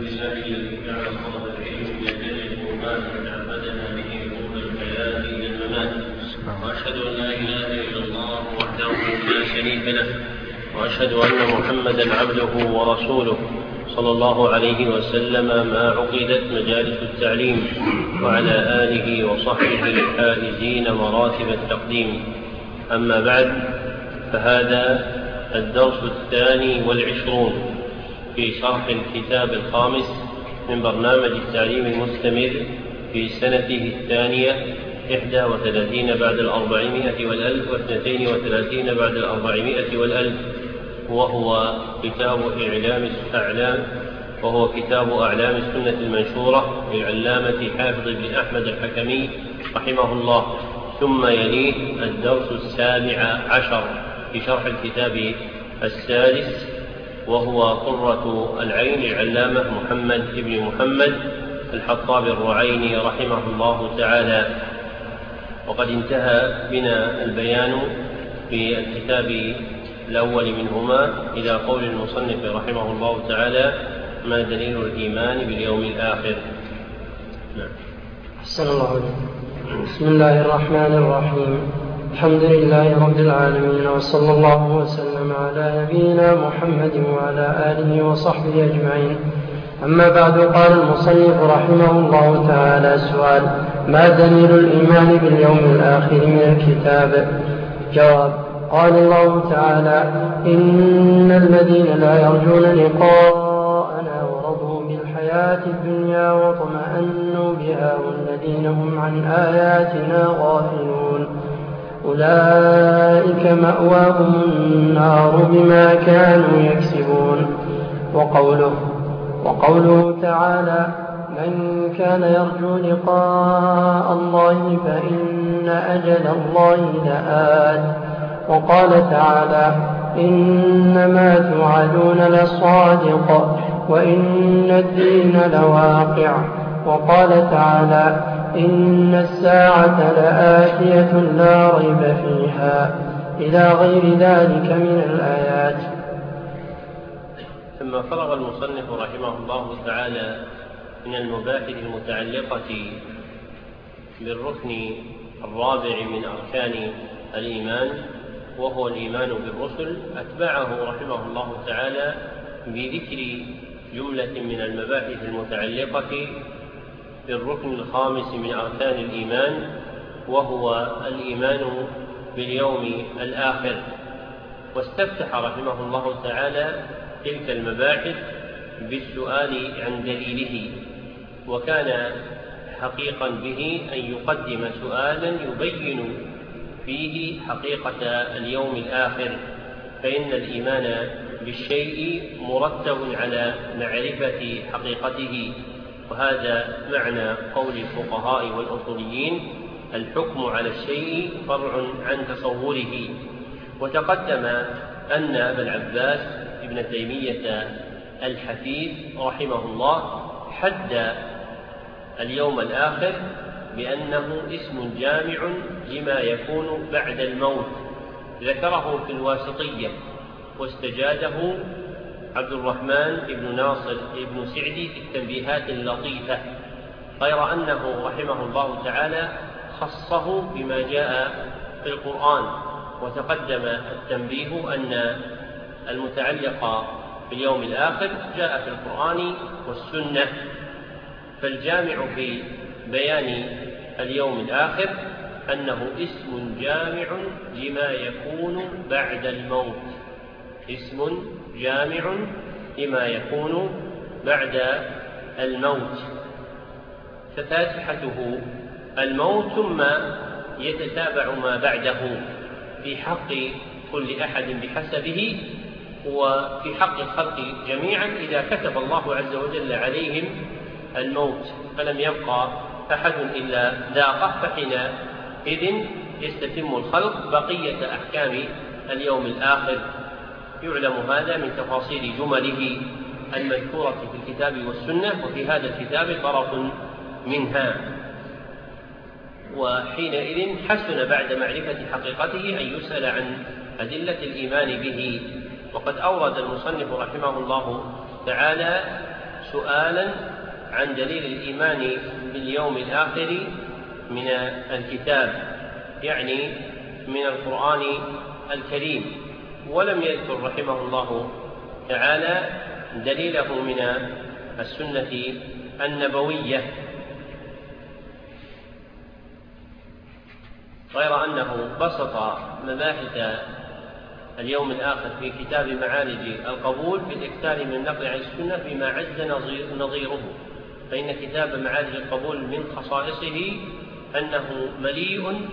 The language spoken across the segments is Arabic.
لله الذي جعل الله العلم وتعبدنا به طول الحياة إلى الممات. وأشهد أن لا إله إلا الله وحده لا شريك له. وأشهد أن محمدا عبده ورسوله صلى الله عليه وسلم ما عقدت مجالس التعليم. وعلى آله وصحبه الحائزين مراتب التقديم. أما بعد فهذا الدرس الثاني والعشرون. في شرح الكتاب الخامس من برنامج التعليم المستمر في سنته الثانية إحدى وثلاثين بعد الأربعمائة والألف واثنتين وثلاثين بعد الأربعمائة والألف وهو كتاب إعلام أعلام وهو كتاب أعلام السنة المنشورة للعلامة حافظ بن أحمد الحكمي رحمه الله. ثم يليه الدرس السابع عشر في شرح الكتاب السادس وهو قرة العين العلامة محمد بن محمد الحطاب الرعيني رحمه الله تعالى. وقد انتهى بنا البيان في الكتاب الأول منهما إلى قول المصنف رحمه الله تعالى ما دليل الإيمان باليوم الآخر؟ نعم. أحسن الله عليكم بسم الله الرحمن الرحيم. الحمد لله رب العالمين وصلى الله وسلم على نبينا محمد وعلى آله وصحبه أجمعين. أما بعد قال المصنف رحمه الله تعالى سؤال ما دليل الإيمان باليوم الآخر من الكتاب؟ جواب قال الله تعالى إن الذين لا يرجون لقاءنا ورضوا بالحياة الدنيا واطمأنوا بها والذين هم عن آياتنا غافلون. أولئك مأواهم النار بما كانوا يكسبون. وقوله وقوله تعالى من كان يرجو لقاء الله فإن أجل الله لآت. وقال تعالى إنما توعدون لصادق وإن الدين لواقع. وقال تعالى إن الساعة لآتية لا ريب فيها إلى غير ذلك من الآيات. ثم فرغ المصنف رحمه الله تعالى من المباحث المتعلقة بالركن الرابع من أركان الإيمان وهو الإيمان بالرسل أتبعه رحمه الله تعالى بذكر جملة من المباحث المتعلقة بالركن الخامس من أركان الإيمان وهو الإيمان باليوم الآخر. واستفتح رحمه الله تعالى تلك المباحث بالسؤال عن دليله وكان حقيقا به أن يقدم سؤالا يبين فيه حقيقة اليوم الآخر. فإن الإيمان بالشيء مرتب على معرفة حقيقته. وهذا معنى قول الفقهاء والأصوليين الحكم على الشيء فرع عن تصوره. وتقدم أن أبا العباس ابن تيمية الحفيد رحمه الله حد اليوم الآخر بأنه اسم جامع لما يكون بعد الموت. ذكره في الواسطية واستجاده عبد الرحمن بن ناصر بن سعدي في التنبيهات اللطيفة غير أنه رحمه الله تعالى خصه بما جاء في القرآن وتقدم التنبيه أن المتعلق باليوم الآخر جاء في القرآن والسنة فالجامع في بيان اليوم الآخر أنه اسم جامع لما يكون بعد الموت. اسم جامع لما يكون بعد الموت. ففاتحته الموت ثم يتتابع ما بعده. في حق كل أحد بحسبه وفي حق الخلق جميعا إذا كتب الله عز وجل عليهم الموت. فلم يبقى أحد إلا ذاقه فحينئذ يستتم الخلق بقية أحكام اليوم الآخر. يعلم هذا من تفاصيل جمله المذكورة في الكتاب والسنة وفي هذا الكتاب طرف منها. وحينئذ حسن بعد معرفة حقيقته أن يسأل عن أدلة الإيمان به. وقد أورد المصنف رحمه الله تعالى سؤالا عن دليل الإيمان باليوم الآخر من الكتاب يعني من القرآن الكريم. ولم يذكر رحمه الله تعالى دليله من السنة النبوية غير أنه بسط مباحث اليوم الآخر في كتاب معالج القبول بالإكثار من النقل عن السنة بما عز نظيره. فإن كتاب معالج القبول من خصائصه أنه مليء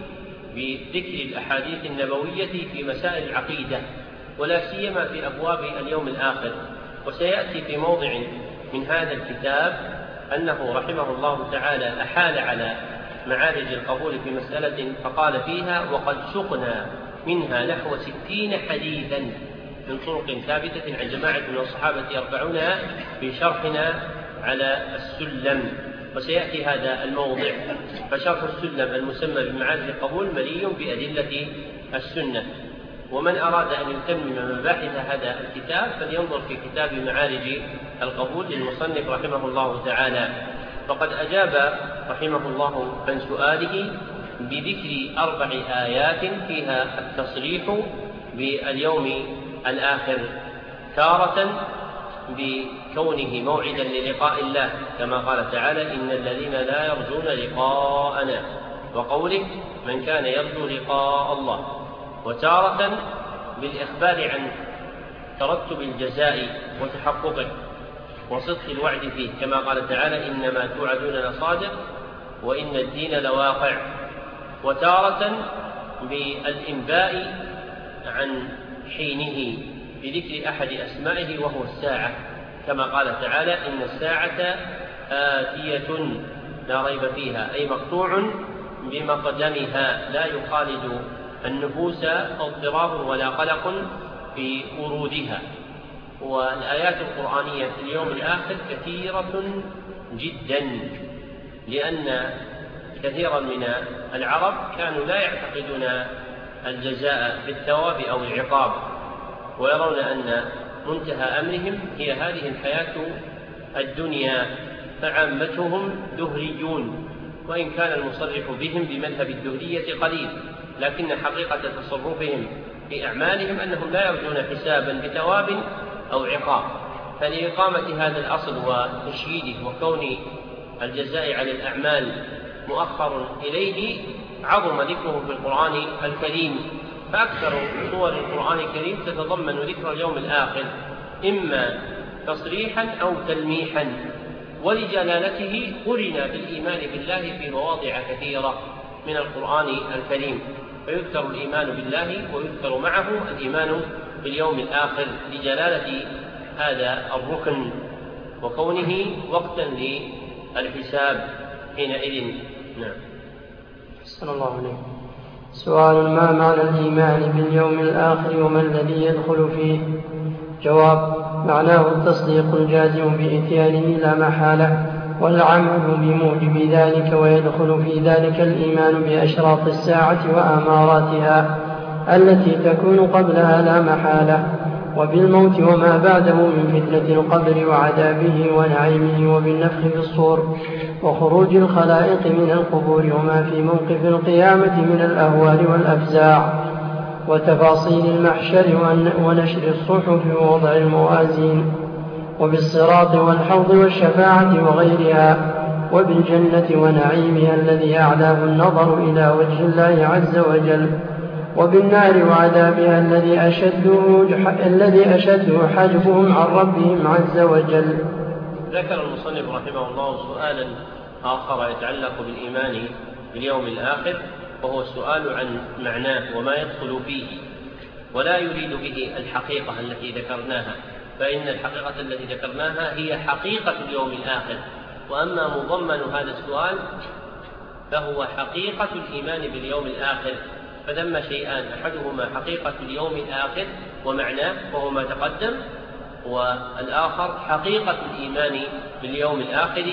بذكر الأحاديث النبوية في مسائل العقيدة. ولا سيما في أبواب اليوم الآخر. وسيأتي في موضع من هذا الكتاب أنه رحمه الله تعالى أحال على معارج القبول في مسألة فقال فيها وقد سقنا منها نحو ستين حديثا من طرق ثابتة عن جماعة من الصحابة يرفعونها في شرحنا على السلم. وسيأتي هذا الموضع. فشرح السلم المسمى بمعارج القبول مليء بأدلة السنة. ومن أراد أن يتمم مباحث هذا الكتاب فلينظر في كتاب معارج القبول للمصنف رحمه الله تعالى. فقد أجاب رحمه الله عن سؤاله بذكر أربع آيات فيها التصريح باليوم الآخر تارة بكونه موعدا للقاء الله كما قال تعالى إن الذين لا يرجون لقاءنا وقوله من كان يرجو لقاء الله. وتارة بالإخبار عن ترتب الجزاء وتحققه وصدق الوعد فيه. كما قال تعالى إنما توعدون لصادق وإن الدين لواقع. وتارة بالإنباء عن حينه بذكر أحد أسمائه وهو الساعة. كما قال تعالى إن الساعة آتية لا ريب فيها أي مقطوع بمقدمها لا يخالد النفوس اضطراب ولا قلق في ورودها. والآيات القرآنية في اليوم الآخر كثيرة جدا لأن كثيرا من العرب كانوا لا يعتقدون الجزاء بالثواب أو العقاب ويرون أن منتهى أمرهم هي هذه الحياة الدنيا. فعامتهم دهريون وإن كان المصرح بهم بمذهب الدهرية قليل. لكن حقيقة تصرفهم في أعمالهم أنهم لا يرجون حسابا بثواب أو عقاب. فلإقامة هذا الأصل وتشييده وكون الجزاء على الأعمال مؤخر إليه عظم ذكره في القرآن الكريم. فأكثر سور القرآن الكريم تتضمن ذكر اليوم الآخر إما تصريحا أو تلميحا. ولجلالته قرن بالإيمان بالله في مواضع كثيرة من القرآن الكريم. فيذكر الإيمان بالله ويذكر معه الإيمان باليوم الآخر لجلالة هذا الركن وكونه وقتا للحساب حينئذ. نعم. صلى الله عليه سؤال ما معنى الإيمان باليوم الآخر وما الذي يدخل فيه؟ جواب معناه التصديق الجازم بإتيانه لا محالة. والعمل بموجب ذلك ويدخل في ذلك الإيمان بأشراط الساعة وآماراتها التي تكون قبلها لا محالة وبالموت وما بعده من فتنة القبر وعذابه ونعيمه وبالنفخ في الصور وخروج الخلائق من القبور وما في موقف القيامة من الأهوال والأفزاع وتفاصيل المحشر ونشر الصحف ووضع الموازين. وبالصراط والحوض والشفاعة وغيرها وبالجنة ونعيمها الذي أعلاه النظر إلى وجه الله عز وجل وبالنار وعذابها الذي أشده الذي أشده حجبهم عن ربهم عز وجل. ذكر المصنف رحمه الله سؤالا آخر يتعلق بالإيمان باليوم الآخر وهو السؤال عن معناه وما يدخل فيه ولا يريد به الحقيقة التي ذكرناها فإن الحقيقة التي ذكرناها هي حقيقة اليوم الآخر. وأما مضمن هذا السؤال فهو حقيقة الإيمان باليوم الآخر. فثم شيئان أحدهما حقيقة اليوم الآخر ومعناه وهو ما تقدم والآخر حقيقة الإيمان باليوم الآخر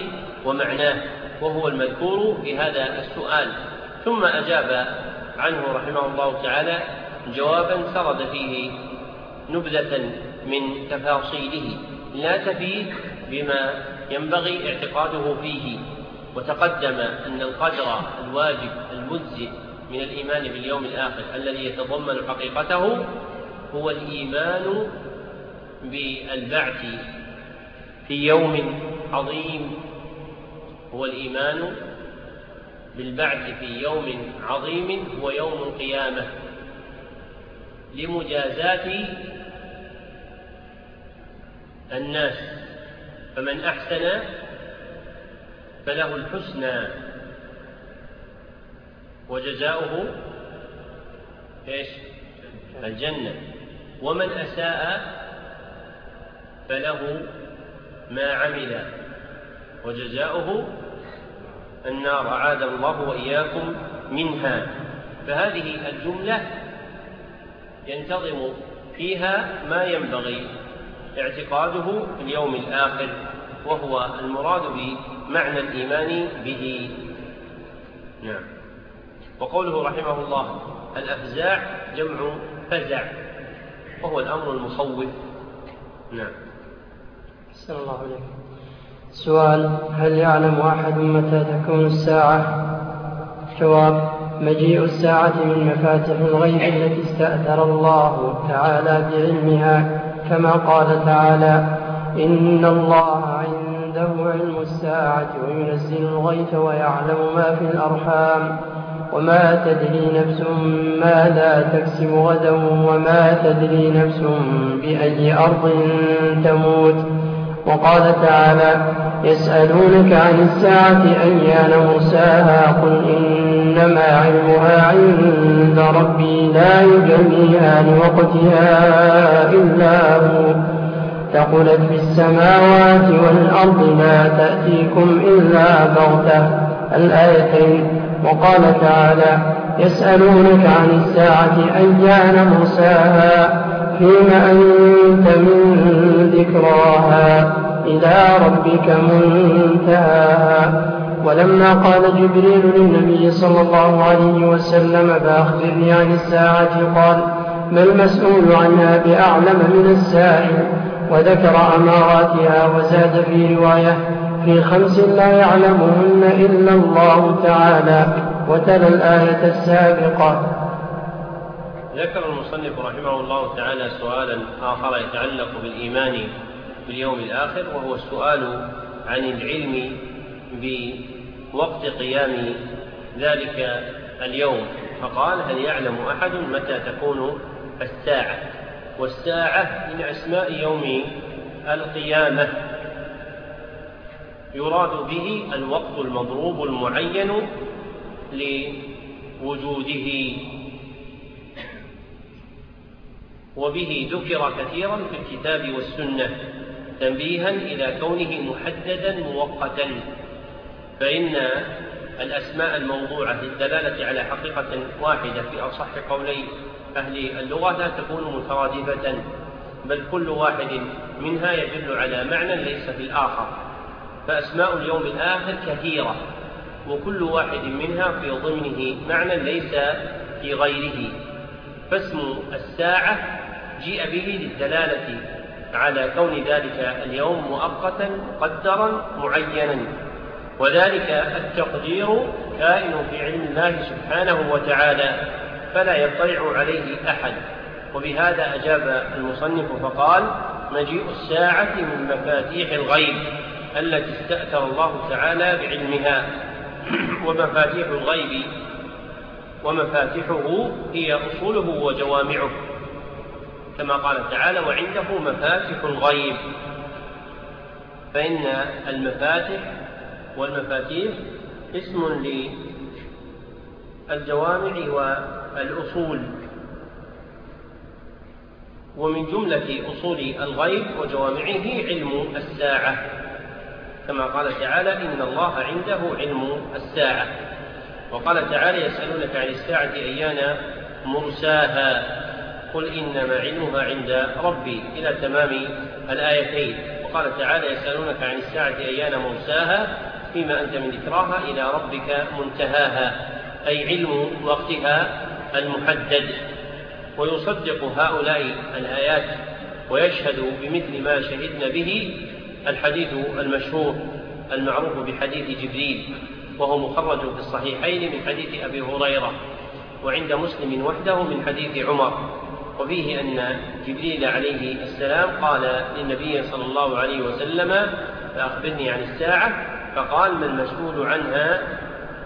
ومعناه وهو المذكور في هذا السؤال. ثم أجاب عنه رحمه الله تعالى جوابا سرد فيه نبذة من تفاصيله. لا تفيد بما ينبغي اعتقاده فيه. وتقدم أن القدر الواجب المجزئ من الإيمان باليوم الآخر الذي يتضمن حقيقته هو الإيمان بالبعث في يوم عظيم. هو الإيمان بالبعث في يوم عظيم. هو يوم القيامة. لمجازاة الناس فمن أحسن فله الحسنى وجزاؤه إيش؟ الجنة. ومن أساء فله ما عمل وجزاؤه النار. أعاذ الله وإياكم منها. فهذه الجملة ينتظم فيها ما ينبغي. اعتقاده في اليوم الآخر وهو المراد بمعنى الإيمان به. نعم. وقوله رحمه الله الأفزاع جمع فزع وهو الأمر المخوف نعم. أحسن الله عليك سؤال هل يعلم أحد متى تكون الساعة؟ جواب مجيء الساعة من مفاتح الغيب التي استأثر الله تعالى بعلمها. كما قال تعالى إن الله عنده علم الساعة وينزل الغيث ويعلم ما في الأرحام وما تدري نفس ماذا تكسب غدا وما تدري نفس بأي أرض تموت وقال تعالى يسألونك عن الساعة أيان مرساها؟ قل إنما علمها عند ربي لا يجليها لوقتها إلا هو. ثقلت في السماوات والأرض لا تأتيكم إلا بغتة. الآيتين. وقال تعالى يسألونك عن الساعة أيان مرساها؟ فيما أنت من ذكراها. إلى ربك منتهاها ولما قال جبريل للنبي صلى الله عليه وسلم فأخبرني عن الساعة قال ما المسؤول عنها بأعلم من السائل؟ وذكر أماراتها وزاد في رواية في خمس لا يعلمهن إلا الله تعالى. وتلا الآية السابقة. ذكر المصنف رحمه الله تعالى سؤالا آخر يتعلق بالإيمان. باليوم الآخر وهو السؤال عن العلم بوقت قيام ذلك اليوم. فقال هل يعلم أحد متى تكون الساعة؟ والساعة من أسماء يوم القيامة. يراد به الوقت المضروب المعين لوجوده. وبه ذكر كثيرا في الكتاب والسنة. تنبيها إلى كونه محددا مؤقتا. فإن الأسماء الموضوعة للدلالة على حقيقة واحدة في أصح قولي أهل اللغة لا تكون مترادفة بل كل واحد منها يدل على معنى ليس في الآخر. فأسماء اليوم الآخر كثيرة وكل واحد منها في ضمنه معنى ليس في غيره. فاسم الساعة جيء به للدلالة على كون ذلك اليوم مؤقتا مقدرا معينا. وذلك التقدير كائن في علم الله سبحانه وتعالى فلا يطلع عليه أحد. وبهذا أجاب المصنف فقال مجيء الساعة من مفاتيح الغيب التي استأثر الله تعالى بعلمها. ومفاتيح الغيب ومفاتحه هي أصوله وجوامعه. كما قال تعالى وعنده مفاتح الغيب. فإن المفاتح والمفاتيح اسم للجوامع والأصول. ومن جملة أصول الغيب وجوامعه علم الساعة. كما قال تعالى إن الله عنده علم الساعة. وقال تعالى يسألونك عن الساعة أيان مرساها. قل إنما علمها عند ربي إلى تمام الآيتين. وقال تعالى يسألونك عن الساعة أيان مرساها فيما أنت من ذكراها إلى ربك منتهاها أي علم وقتها المحدد. ويصدق هؤلاء الآيات ويشهد بمثل ما شهدنا به الحديث المشهور المعروف بحديث جبريل وهو مخرج في الصحيحين من حديث أبي هريرة وعند مسلم وحده من حديث عمر. وفيه أن جبريل عليه السلام قال للنبي صلى الله عليه وسلم فأخبرني عن الساعة. فقال ما المسؤول عنها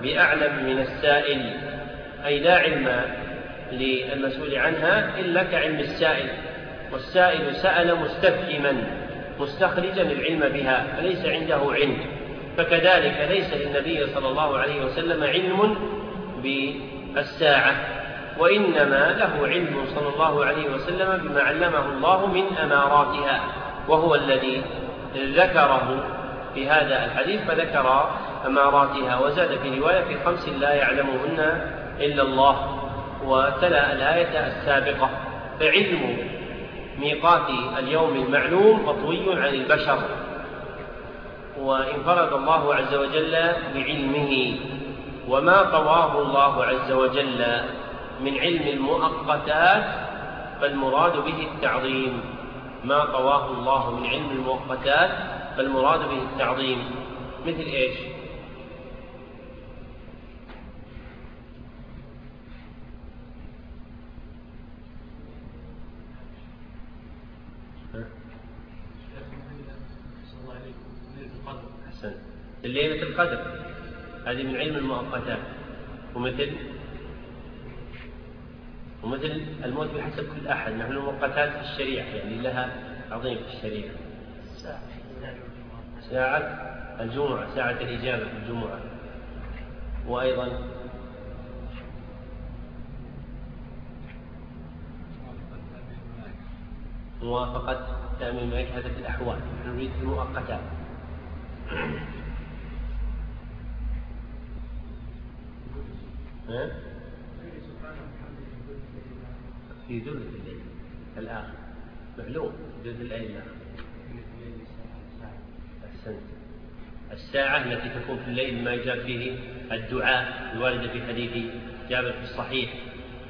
بأعلم من السائل. أي لا علم للمسؤول عنها إلا كعلم السائل والسائل سأل مستفهما مستخرجا العلم بها فليس عنده علم. فكذلك ليس للنبي صلى الله عليه وسلم علم بالساعة. وإنما له علم صلى الله عليه وسلم بما علمه الله من أماراتها وهو الذي ذكره في هذا الحديث فذكر أماراتها وزاد في رواية في خمس لا يعلمهن إلا الله وتلا الآية السابقة فعلم ميقات اليوم المعلوم مطوي عن البشر وانفرد الله عز وجل بعلمه وما طواه الله عز وجل. من علم المؤقتات فالمراد به التعظيم. ما طواه الله من علم المؤقتات فالمراد به التعظيم. مثل إيش؟ ليلة القدر. هذه من علم المؤقتات. ومثل؟ ومثل الموت بحسب كل أحد نحن المؤقتات في الشريعة يعني لها عظيم في الشريعة. ساعة الجمعة ساعة الإجابة في الجمعة. وأيضا موافقة تأمين في الأحوال. نحن نريد المؤقتات. في ثلث الليل الآخر. معلوم ثلث الليل الآخر. أحسنت الساعة التي تكون في الليل ما يجاب فيه الدعاء الواردة في حديث جابر في الصحيح.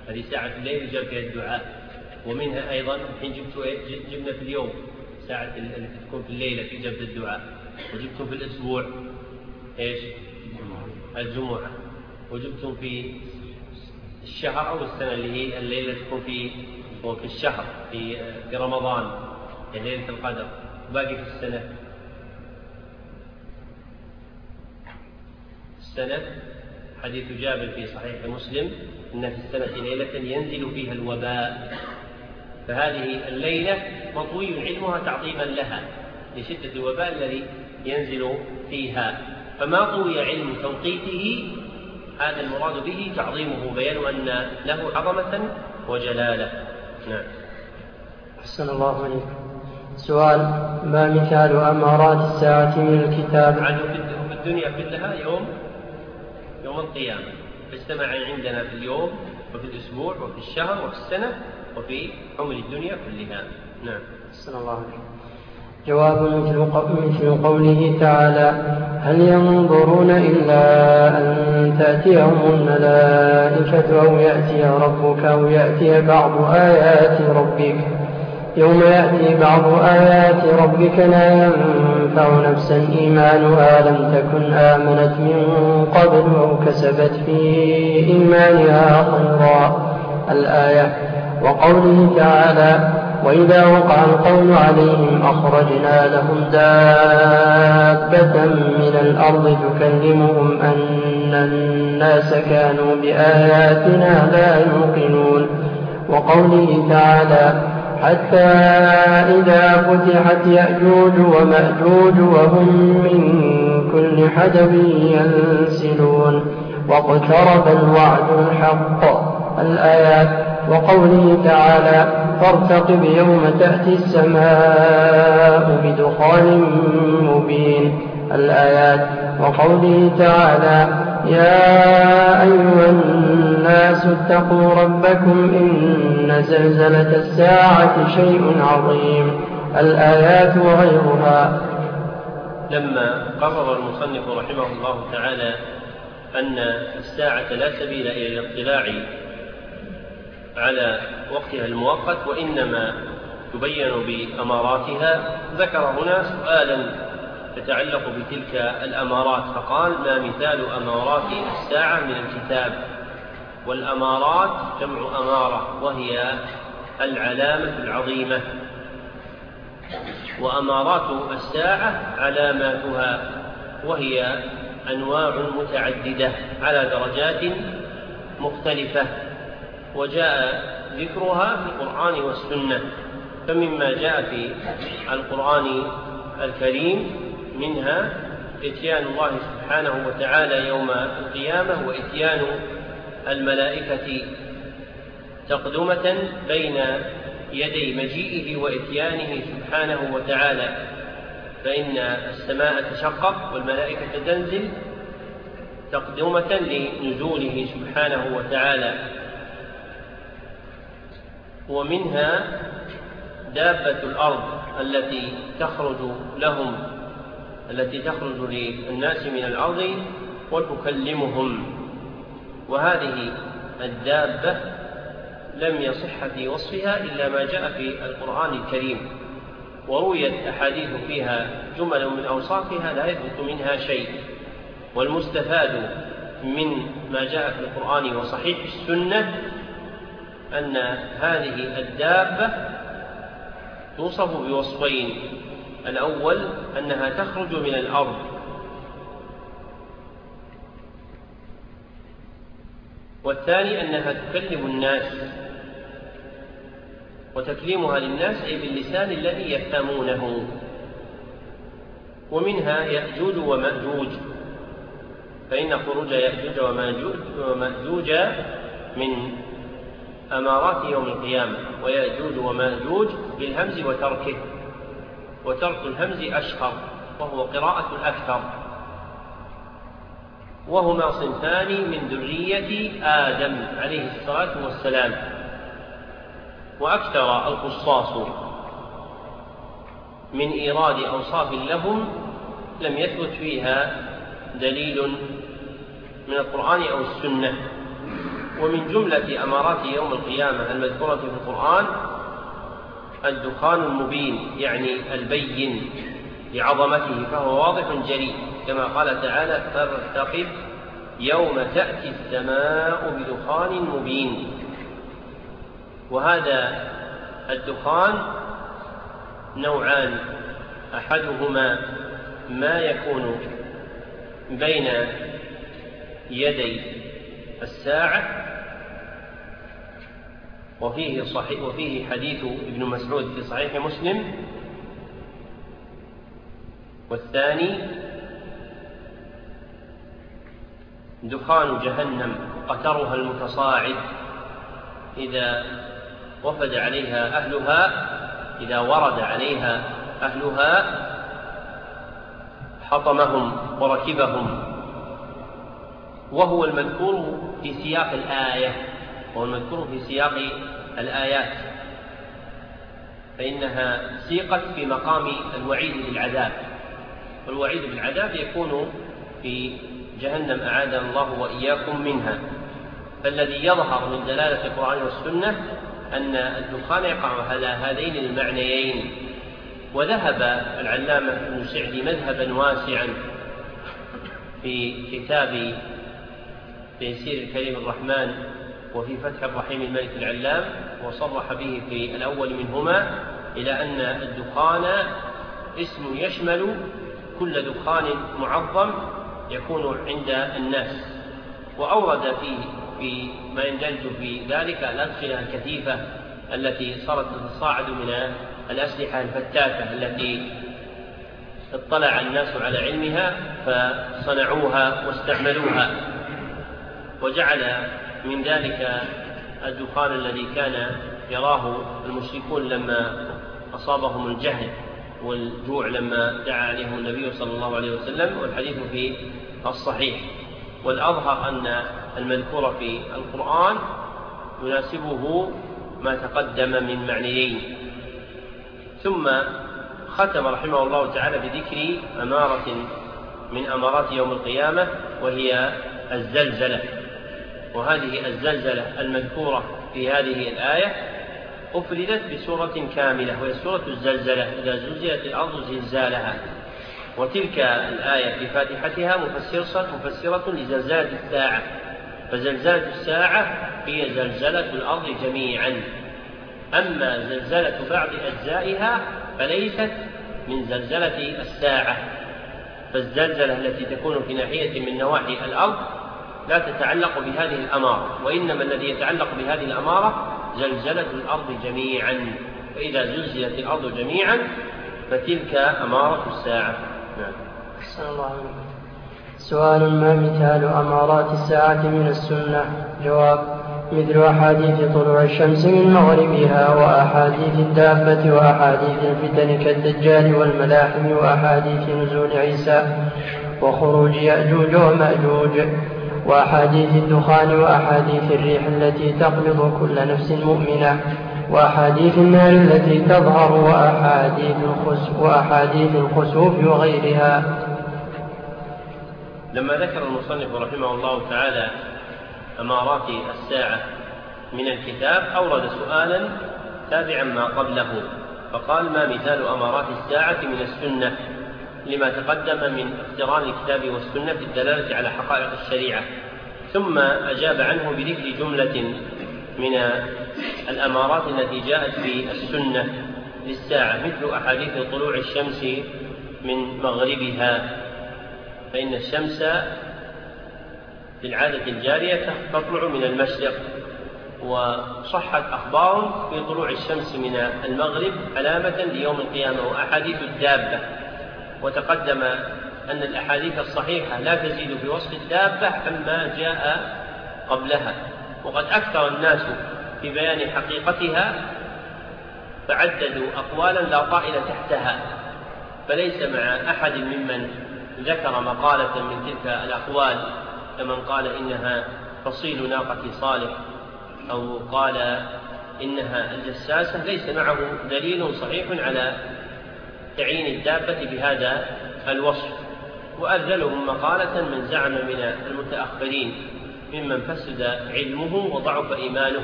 هذه ساعة في الليل يجاب فيها الدعاء. ومنها أيضا حين جبت جبنا في اليوم ساعة التي تكون في الليلة في جبت الدعاء. وجبتم في الأسبوع. إيش؟ الجمعة. وجبتم في الشهر أو السنة اللي هي الليلة تكون في في الشهر في في رمضان يعني ليلة القدر. باقي في السنة؟ السنة حديث جابر في صحيح مسلم إن في السنة ليلة ينزل فيها الوباء. فهذه الليلة مطوي علمها تعظيما لها لشدة الوباء الذي ينزل فيها. فما طوي علم توقيته هذا المراد به تعظيمه بيان أن له عظمة وجلالة. نعم. أحسن الله عليكم سؤال ما مثال أمارات الساعة من الكتاب؟ عنه في الدنيا كلها يوم يوم القيامة. فاجتمع عندنا في اليوم وفي الأسبوع وفي الشهر وفي السنة وفي عمر الدنيا كلها. نعم. أحسن الله عليكم جواب مثل, قوله تعالى هل ينظرون إلا أن تأتيهم الملائكة أو يأتي ربك أو يأتي بعض آيات ربك؟ يوم يأتي بعض آيات ربك لا ينفع نفسا إيمانها لم تكن آمنت من قبل أو كسبت في إيمانها خيرا. الآية وقوله تعالى وإذا وقع القول عليهم أخرجنا لهم دابة من الأرض تكلمهم أن الناس كانوا بآياتنا لا يوقنون. وقوله تعالى حتى إذا فتحت يأجوج ومأجوج وهم من كل حدب ينسلون. واقترب الوعد الحق. الآيات. وقوله تعالى فارتقب يوم تأتي السماء بدخان مبين. الآيات وقوله تعالى يا أيها الناس اتقوا ربكم إن زلزلة الساعة شيء عظيم. الآيات وغيرها. لما قرر المصنف رحمه الله تعالى أن الساعة لا سبيل إلى الاطلاع على وقتها المؤقت وإنما تبين بأماراتها. ذكر هنا سؤالا يتعلق بتلك الأمارات فقال ما مثال أمارات الساعة من الكتاب؟ والأمارات جمع أمارة وهي العلامة العظيمة. وأمارات الساعة علاماتها وهي أنواع متعددة على درجات مختلفة. وجاء ذكرها في القرآن والسنة فمما جاء في القرآن الكريم منها إتيان الله سبحانه وتعالى يوم القيامة وإتيان الملائكة تقدمة بين يدي مجيئه وإتيانه سبحانه وتعالى. فإن السماء تشقق والملائكة تنزل تقدمة لنزوله سبحانه وتعالى. ومنها دابة الأرض التي تخرج لهم التي تخرج للناس من الأرض وتكلمهم. وهذه الدابة لم يصح في وصفها إلا ما جاء في القرآن الكريم. ورويت أحاديث فيها جمل من أوصافها لا يثبت منها شيء. والمستفاد من ما جاء في القرآن وصحيح السنة أن هذه الدابة توصف بوصفين. الأول أنها تخرج من الأرض. والثاني أنها تكلم الناس. وتكليمها للناس أي باللسان الذي يفهمونه. ومنها يأجوج ومأجوج. فإن خروج يأجوج ومأجوج من أمارات يوم القيامة ويأجوج ومأجوج بالهمز وتركه وترك الهمز أشهر وهو قراءة الأكثر وهما صنفان من ذرية آدم عليه الصلاة والسلام وأكثر القصاص من إيراد أوصاف لهم لم يثبت فيها دليل من القرآن أو السنة. ومن جملة أمارات يوم القيامة المذكورة في القرآن الدخان المبين يعني البين لعظمته فهو واضح جلي كما قال تعالى فارتقب يوم تأتي السماء بدخان مبين. وهذا الدخان نوعان أحدهما ما يكون بين يدي الساعة وفيه صحيح وفيه حديث ابن مسعود في صحيح مسلم. والثاني دخان جهنم قترها المتصاعد إذا وفد عليها أهلها إذا ورد عليها أهلها حطمهم وركبهم. وهو المذكور في سياق الآية. وهو المذكور في سياق الآيات. فإنها سيقت في مقام الوعيد بالعذاب. والوعيد بالعذاب يكون في جهنم أعاذنا الله وإياكم منها. فالذي يظهر من دلالة القرآن والسنة أن الدخان يقع على هذين المعنيين. وذهب العلامة ابن سعدي مذهبا واسعا في كتاب تيسير الكريم الرحمن وفي فتح الرحيم الملك العلام وصرح به في الأول منهما إلى أن الدخان اسم يشمل كل دخان معظم يكون عند الناس. وأورد فيه في ما يندرج في ذلك الأدخلة الكثيفة التي صارت تتصاعد من الأسلحة الفتاكة التي اطلع الناس على علمها فصنعوها واستعملوها. وجعل من ذلك الدخان الذي كان يراه المشركون لما أصابهم الجهل والجوع لما دعا عليهم النبي صلى الله عليه وسلم والحديث في الصحيح. والأظهر أن المذكور في القرآن يناسبه ما تقدم من معنيين. ثم ختم رحمه الله تعالى بذكر أمارة من أمارات يوم القيامة وهي الزلزلة. وهذه الزلزلة المذكورة في هذه الآية أفردت بسورة كاملة وهي سورة الزلزلة. إذا زلزلت الأرض زلزالها. وتلك الآية في فاتحتها مفسرة مفسرة لزلزلة الساعة. فزلزلة الساعة هي زلزلة الأرض جميعا. أما زلزلة بعض أجزائها فليست من زلزلة الساعة. فالزلزلة التي تكون في ناحية من نواحي الأرض لا تتعلق بهذه الأمارة وإنما الذي يتعلق بهذه الأمارة زلزلة الأرض جميعا. فإذا زلزلت الأرض جميعا فتلك أمارة الساعة. نعم. أحسن الله سؤال ما مثال أمارات الساعة من السنة؟ جواب مثل أحاديث طلوع الشمس من مغربها وأحاديث الدابة وأحاديث الفتن كالدجال والملاحم وأحاديث نزول عيسى وخروج يأجوج ومأجوج. وأحاديث الدخان وأحاديث الريح التي تقبض كل نفس مؤمنة وأحاديث النار التي تظهر وأحاديث وأحاديث الخسوف وغيرها. لما ذكر المصنف رحمه الله تعالى أمارات الساعة من الكتاب أورد سؤالا تابعا ما قبله فقال ما مثال أمارات الساعة من السنة؟ لما تقدم من اقتران الكتاب والسنة في الدلالة على حقائق الشريعة ثم أجاب عنه بذكر جملة من الأمارات التي جاءت في السنة للساعة مثل أحاديث طلوع الشمس من مغربها. فإن الشمس في العادة الجارية تطلع من المشرق وصحت أخبار في طلوع الشمس من المغرب علامة ليوم القيامة وأحاديث الدابة. وتقدم أن الأحاديث الصحيحة لا تزيد في وصف الدابة عما جاء قبلها. وقد أكثر الناس في بيان حقيقتها فعددوا أقوالا لا طائل تحتها فليس مع أحد ممن ذكر مقالة من تلك الأقوال كمن قال إنها فصيل ناقة صالح أو قال إنها الجساسة ليس معه دليل صحيح على تعيين الدابة بهذا الوصف وأذلهم مقالة من زعم من المتأخرين ممن فسد علمه وضعف إيمانه.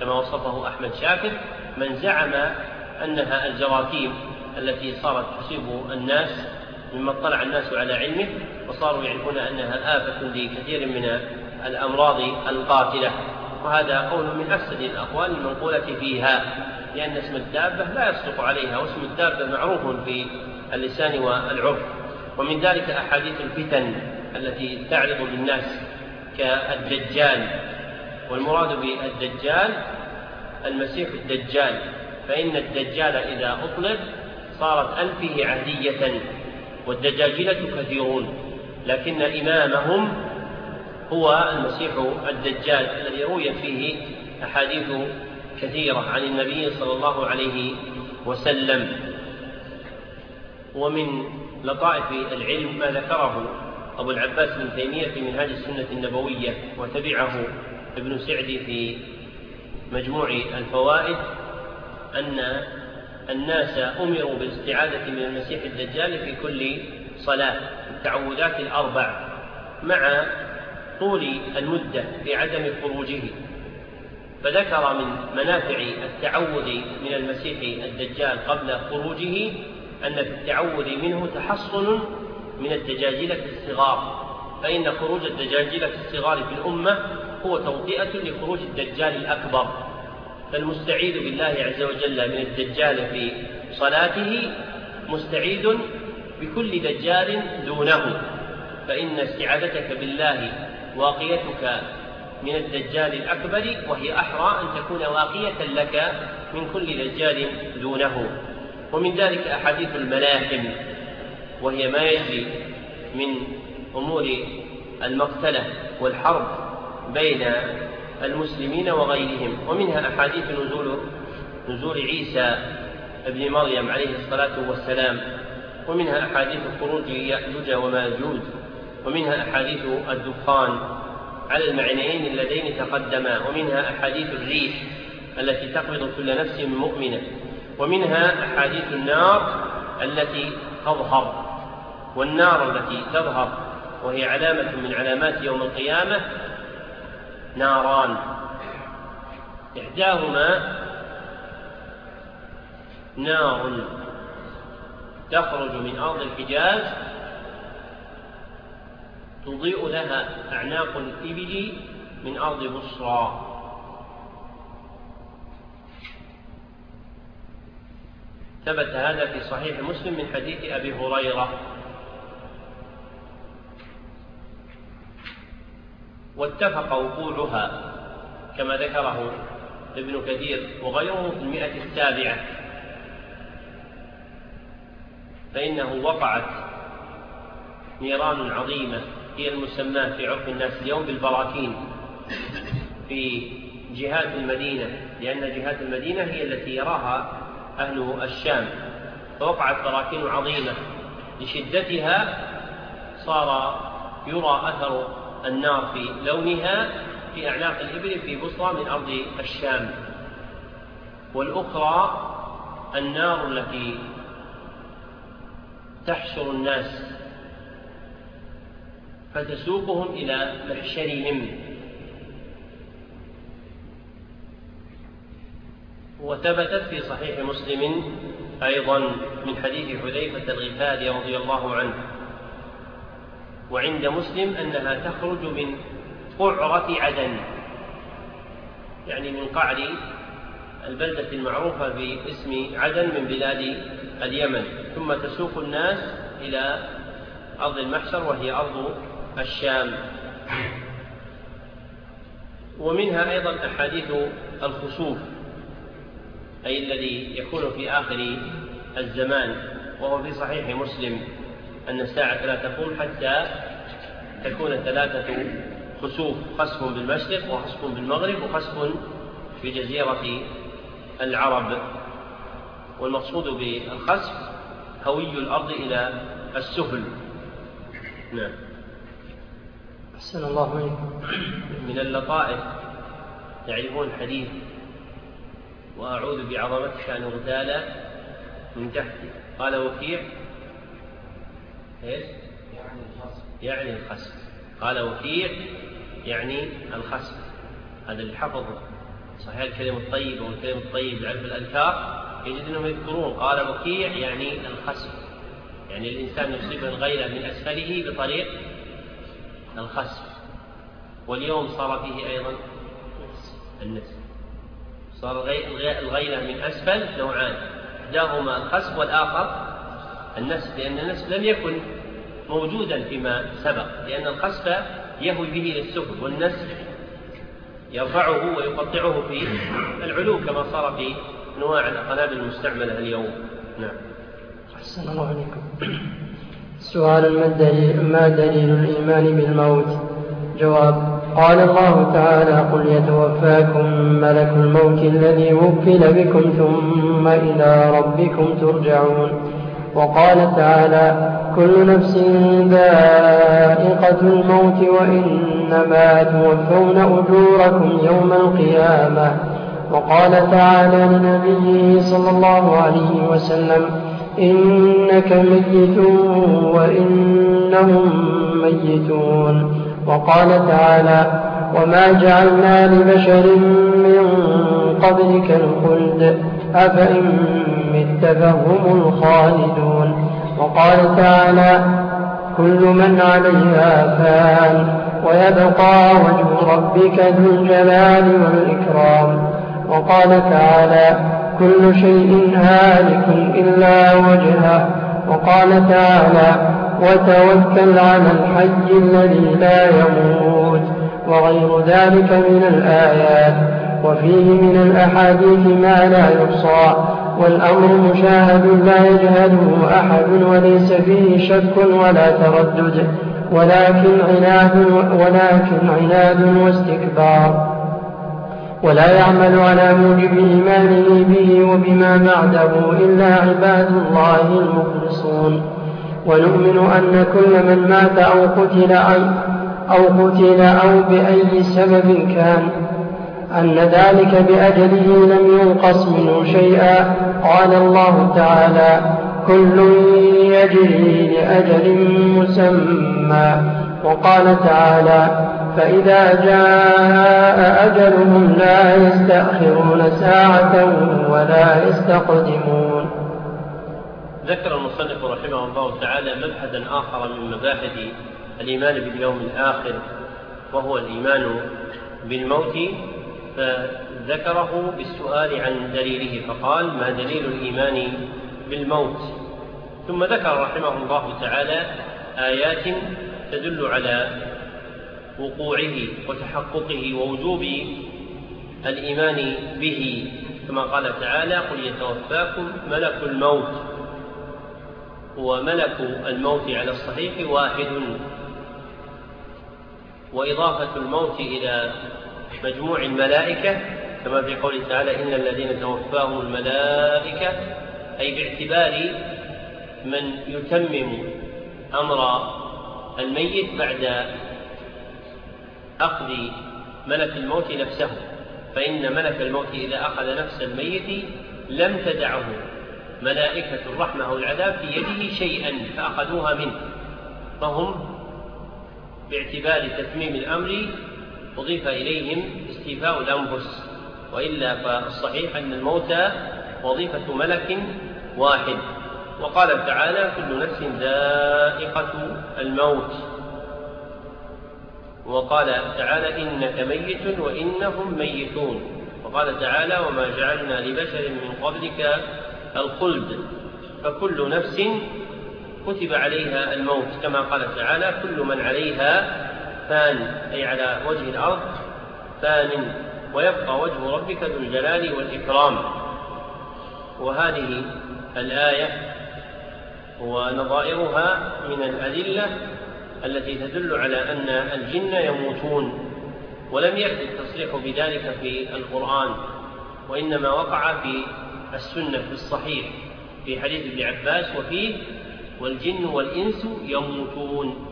كما وصفه أحمد شاكر من زعم أنها الجراثيم التي صارت تصيب الناس مما اطلع الناس على علمه وصاروا يعرفون أنها آفة لكثير من الأمراض القاتلة. وهذا قول من أفسد الأقوال المنقولة فيها لأن اسم الدابة لا يصدق عليها واسم الدابة معروف في اللسان والعرف. ومن ذلك أحاديث الفتن التي تعرض للناس كالدجال. والمراد بالدجال المسيح الدجال. فإن الدجال إذا أطلق صارت أنفه عهدية والدجاجلة كثيرون لكن إمامهم هو المسيح الدجال الذي رويت فيه أحاديث كثيرة عن النبي صلى الله عليه وسلم. ومن لطائف العلم ما ذكره أبو العباس بن تيمية في منهاج السنة النبوية وتبعه ابن سعدي في مجموع الفوائد أن الناس أمروا بالاستعاذة من المسيح الدجال في كل صلاة التعوذات الأربع مع طول المدة في عدم خروجه فذكر من منافع التعوذ من المسيح الدجال قبل خروجه أن في التعوذ منه تحصن من الدجاجلة الصغار فإن خروج الدجاجلة الصغار في الأمة هو توطئة لخروج الدجال الأكبر. فالمستعيذ بالله عز وجل من الدجال في صلاته مستعيذ بكل دجال دونه فإن استعاذتك بالله واقيتك من الدجال الأكبر وهي أحرى أن تكون واقية لك من كل دجال دونه. ومن ذلك أحاديث الملاحم وهي ما يجري من أمور المقتلة والحرب بين المسلمين وغيرهم. ومنها أحاديث نزول نزول عيسى ابن مريم عليه الصلاة والسلام. ومنها أحاديث خروج يأجوج ومأجوج. ومنها أحاديث الدخان على المعنيين اللذين تقدما ومنها أحاديث الريح التي تقبض كل نفس مؤمنة ومنها أحاديث النار التي تظهر والنار التي تظهر وهي علامة من علامات يوم القيامة ناران. إحداهما نار تخرج من أرض الحجاز تضيء لها أعناق الإبل من أرض بصرى ثبت هذا في صحيح مسلم من حديث أبي هريرة. واتفق وقوعها كما ذكره ابن كثير وغيره في المئة السابعة. فإنه وقعت نيران عظيمة. هي المسماة في عرف الناس اليوم بالبراكين في جهات المدينة لأن جهات المدينة هي التي يراها أهل الشام. فوقعت براكين عظيمة. لشدتها صار يرى أثر النار في لونها في أعناق الإبل في بصرى من أرض الشام. والأخرى النار التي تحشر الناس فتسوقهم إلى محشرهم. وثبتت في صحيح مسلم أيضا من حديث حذيفة الغفاري رضي الله عنه. وعند مسلم أنها تخرج من قعرة عدن يعني من قعر البلدة المعروفة باسم عدن من بلاد اليمن. ثم تسوق الناس إلى أرض المحشر وهي أرض الشام. ومنها أيضا أحاديث الخسوف أي الذي يكون في آخر الزمان وهو في صحيح مسلم أن الساعة لا تقوم حتى تكون ثلاثة خسوف خسف بالمشرق وخسف بالمغرب وخسف بجزيرة العرب. والمقصود بالخسف هوي الأرض إلى السفل. نعم. أحسن الله عليك من اللطائف تعرفون الحديث وأعوذ بعظمتك أن أغتال من تحتي. قال وكيع إيش؟ يعني الخسف يعني قال وكيع يعني الخسف هذا اللي حفظ صحيح الكلمة الطيبة والكلمة الطيب بعلم الأذكار يجد أنهم يذكرون. قال وكيع يعني الخسف يعني الإنسان يصيب الغيلة من أسفله بطريق الخسف. واليوم صار فيه أيضا النسف. صار الغيلة من أسفل نوعان. إحداهما الخسف والآخر النسف لأن النسف لم يكن موجودا فيما سبق لأن الخسف يهوي به للسفل والنسف يرفعه ويقطعه في العلو كما صار في انواع القنابل المستعملة اليوم. نعم. أحسن الله عليكم. سؤال ما الدليل ما دليل الإيمان بالموت؟ جواب قال الله تعالى قل يتوفاكم ملك الموت الذي وكل بكم ثم إلى ربكم ترجعون. وقال تعالى كل نفس ذائقة الموت وإنما توفون أجوركم يوم القيامة. وقال تعالى لنبيه صلى الله عليه وسلم إنك ميت وإنهم ميتون. وقال تعالى وما جعلنا لبشر من قبلك الخلد أفإن مت فهم الخالدون. وقال تعالى كل من عليها فان ويبقى وجه ربك ذو الجلال والإكرام. وقال تعالى كل شيء هالك إلا وجهه. وقال تعالى وتوكل على الحي الذي لا يموت. وغير ذلك من الآيات. وفيه من الأحاديث ما لا يحصى. والأمر مشاهد لا يجهله أحد وليس فيه شك ولا تردد. ولكن عناد ولكن عناد واستكبار. ولا يعمل على موجب إيمانه به وبما بعده إلا عباد الله المخلصون. ونؤمن أن كل من مات أو قتل أو قتل أو بأي سبب كان أن ذلك بأجله لم ينقص منه شيئا. قال الله تعالى كل يجري لأجل مسمى. وقال تعالى فإذا جاء أجلهم لا يستأخرون ساعة ولا يستقدمون. ذكر المصنف رحمه الله تعالى مبحثا آخر من مباحث الإيمان باليوم الآخر وهو الإيمان بالموت فذكره بالسؤال عن دليله فقال ما دليل الإيمان بالموت؟ ثم ذكر رحمه الله تعالى آيات تدل على وقوعه وتحققه ووجوب الإيمان به. كما قال تعالى قل يتوفاكم ملك الموت وملك الموت على الصحيح واحد. وإضافة الموت إلى مجموع الملائكة كما في قوله تعالى إن الذين توفاهم الملائكة أي باعتبار من يتمم أمر الميت بعد أخذ ملك الموت نفسه فإن ملك الموت إذا أخذ نفس الميت لم تدعه ملائكة الرحمة أو العذاب في يده شيئا فأخذوها منه. فهم باعتبار تتميم الأمر أضيف إليهم استيفاء الأنفس وإلا فالصحيح أن الموت وظيفة ملك واحد. وقال تعالى كل نفس ذائقة الموت وقال تعالى إنك ميت وإنهم ميتون. وقال تعالى وما جعلنا لبشر من قبلك الخلد فكل نفس كتب عليها الموت. كما قال تعالى كل من عليها فان أي على وجه الأرض فان ويبقى وجه ربك ذو الجلال والإكرام. وهذه الآية ونظائرها من الأدلة التي تدل على أن الجن يموتون ولم يأتي التصريح بذلك في القرآن وإنما وقع في السنة في الصحيح في حديث ابن عباس وفيه والجن والإنس يموتون.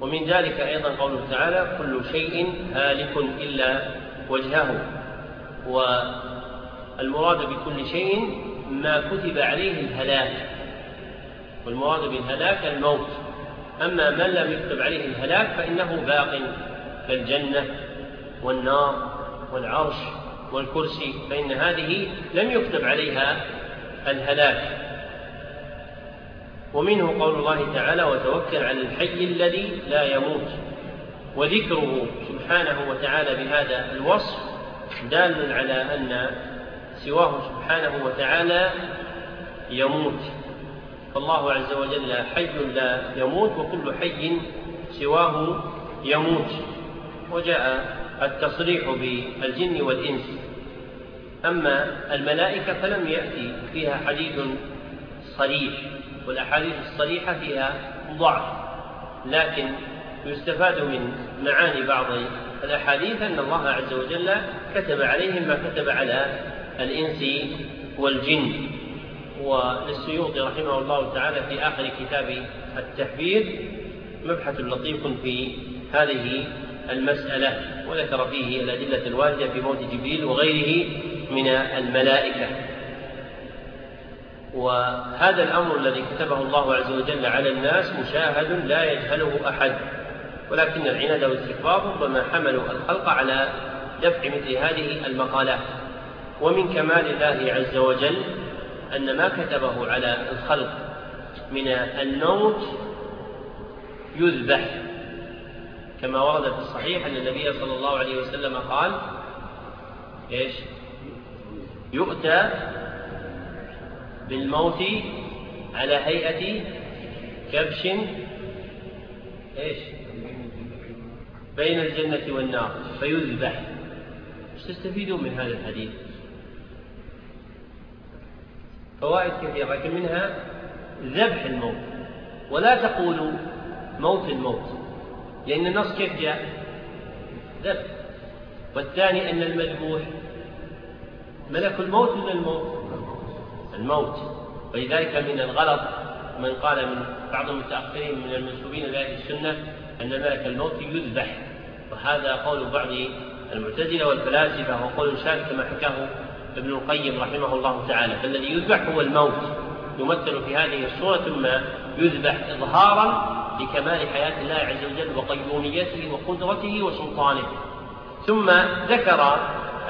ومن ذلك أيضا قوله تعالى كل شيء هالك إلا وجهه. والمراد بكل شيء ما كتب عليه الهلاك. والمراد بالهلاك الموت. أما من لم يكتب عليه الهلاك فإنه باق كالجنة والنار والعرش والكرسي فإن هذه لم يكتب عليها الهلاك. ومنه قول الله تعالى وتوكل على الحي الذي لا يموت وذكره سبحانه وتعالى بهذا الوصف دال على أن سواه سبحانه وتعالى يموت. فالله عز وجل حي لا يموت وكل حي سواه يموت. وجاء التصريح بالجن والإنس. أما الملائكة فلم يأتي فيها حديث صريح والأحاديث الصريحة فيها ضعف لكن يستفاد من معاني بعض الأحاديث أن الله عز وجل كتب عليهم ما كتب على الإنس والجن. وللسيوطي رحمه الله تعالى في آخر كتاب التحبير مبحث لطيف في هذه المسألة وذكر فيه الأدلة الواردة في موت جبريل وغيره من الملائكة. وهذا الأمر الذي كتبه الله عز وجل على الناس مشاهد لا يجهله أحد ولكن العناد والاستكبار ربما حملوا الخلق على دفع مثل هذه المقالات. ومن كمال الله عز وجل أن ما كتبه على الخلق من الموت يذبح كما ورد في الصحيح أن النبي صلى الله عليه وسلم قال إيش يؤتى بالموت على هيئة كبش إيش؟ بين الجنة والنار فيذبح إيش تستفيدون من هذا الحديث؟ فوائد كثيرة لكن منها ذبح الموت. ولا تقولوا موت الموت لأن النص كيف جاء؟ ذبح. والثاني أن المذبوح ملك الموت من الموت. الموت. ولذلك من الغلط من قال من بعض المتأخرين من المنسوبين لأهل السنة أن ملك الموت يذبح. وهذا قول بعض المعتزلة والفلاسفة وقول شاذ كما حكاه ابن القيم رحمه الله تعالى فالذي يذبح هو الموت. يمثل في هذه الصورة ثم يذبح إظهارا لكمال حياة الله عز وجل وقيوميته وقدرته وسلطانه. ثم ذكر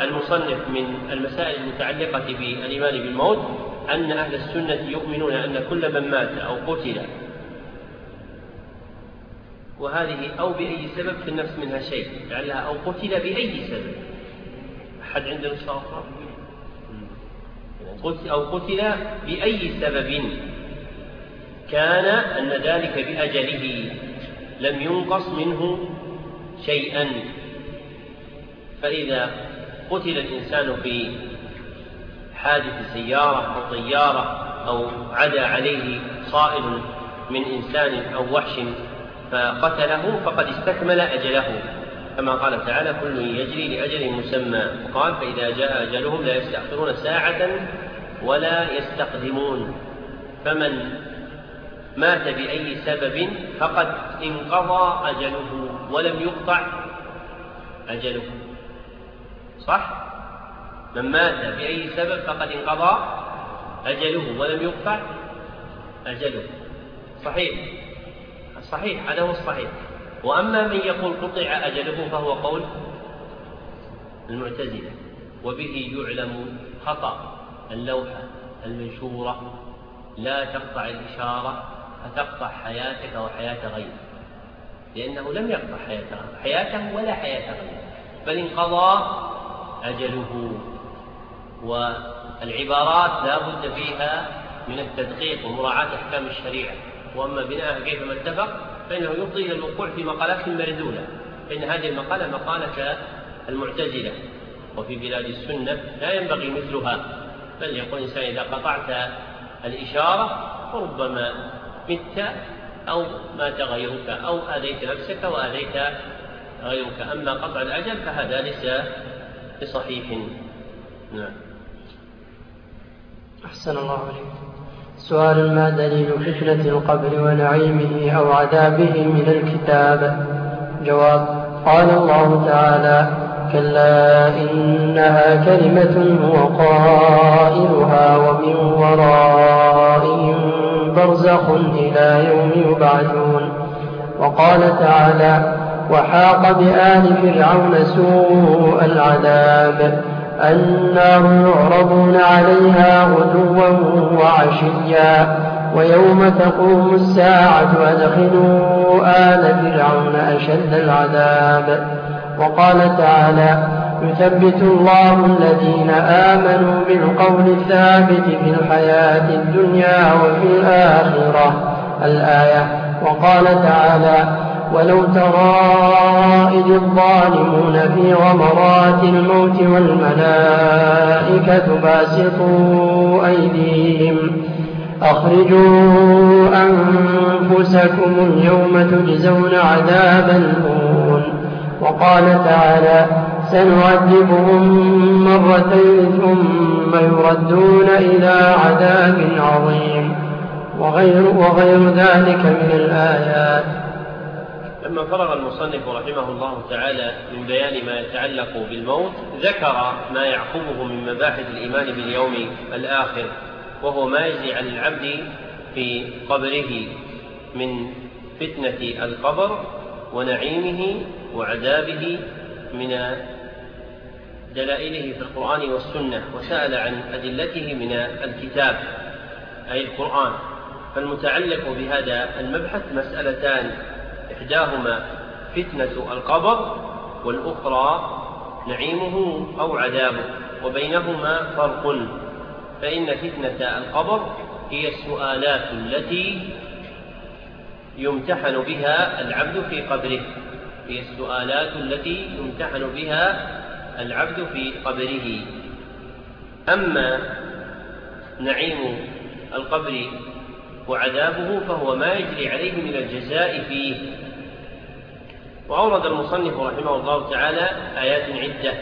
المصنف من المسائل المتعلقة بالإيمان بالموت أن أهل السنة يؤمنون أن كل من مات أو قتل وهذه أو بأي سبب في النفس منها شيء لعلها أو قتل بأي سبب. أحد عنده نسخة أخرى أو قتل بأي سبب كان أن ذلك بأجله. لم ينقص منه شيئا. فإذا قتل الإنسان في حادث سيارة أو طيارة أو عدا عليه صائل من إنسان أو وحش فقتله فقد استكمل أجله. كما قال تعالى كل يجري لأجل مسمى. وقال فإذا جاء أجلهم لا يستأخرون ساعة ولا يستقدمون. فمن مات بأي سبب فقد انقضى أجله ولم يقطع أجله. صح؟ من مات بأي سبب فقد انقضى أجله ولم يقطع أجله. صحيح؟ صحيح هذا هو الصحيح. وأما من يقول قطع أجله فهو قول المعتزلة وبه يعلم خطأ اللوحة المنشورة لا تقطع الإشارة فتقطع حياتك وحياة غيرك لأنه لم يقطع حياته حياته ولا حياة غيره بل انقضى أجله والعبارات لا بد فيها من التدقيق ومراعاة أحكام الشريعة وأما بناء كيفما اتفق؟ فإنه يفضي إلى الوقوع في مقالات مردودة. فإن هذه المقالة مقالة المعتزلة. وفي بلاد السنة لا ينبغي مثلها. بل يقول الإنسان إذا قطعت الإشارة فربما مت أو مات غيرك أو آذيت نفسك وآذيت غيرك. أما قطع الأجل فهذا ليس بصحيح. نعم. أحسن الله عليك. سؤال ما دليل فتنة القبر ونعيمه أو عذابه من الكتاب؟ جواب قال الله تعالى كلا إنها كلمة هو قائلها ومن ورائهم برزخ إلى يوم يبعثون. وقال تعالى وحاق بآل فرعون سوء العذاب. النار يعرضون عليها غدوا وعشيا ويوم تقوم الساعة أدخلوا آل فرعون أشد العذاب. وقال تعالى يثبت الله الذين آمنوا بالقول الثابت في الحياة الدنيا وفي الآخرة الآية. وقال تعالى ولو ترى إذ الظالمون في غمرات الموت والملائكة باسطوا أيديهم. أخرجوا أنفسكم اليوم تجزون عذاب الهون. وقال تعالى سنعذبهم مرتين ثم يردون إلى عذاب عظيم. وغير, وغير ذلك من الآيات. لما فرغ المصنف رحمه الله تعالى من بيان ما يتعلق بالموت ذكر ما يعقبه من مباحث الإيمان باليوم الآخر وهو ما يجري عن العبد في قبره من فتنة القبر ونعيمه وعذابه من دلائله في القرآن والسنة وسأل عن أدلته من الكتاب أي القرآن. فالمتعلق بهذا المبحث مسألتان إحداهما فتنة القبر والأخرى نعيمه أو عذابه وبينهما فرق. فإن فتنة القبر هي السؤالات التي يمتحن بها العبد في قبره. هي السؤالات التي يمتحن بها العبد في قبره. أما نعيم القبر وعذابه فهو ما يجري عليه من الجزاء فيه. وأورد المصنف رحمه الله تعالى آيات عدة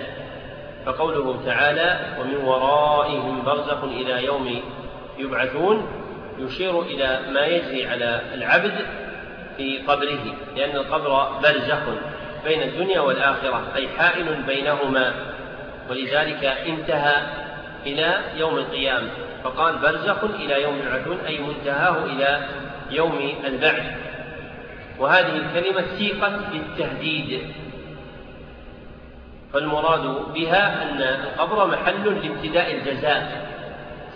فقوله تعالى ومن ورائهم برزخ إلى يوم يبعثون يشير إلى ما يجري على العبد في قبره لأن القبر برزخ بين الدنيا والآخرة أي حائل بينهما ولذلك انتهى إلى يوم القيامة فقال برزخ إلى يوم يبعثون أي منتهاه إلى يوم البعث. وهذه الكلمة سيقت بالتهديد. فالمراد بها أن القبر محل لابتداء الجزاء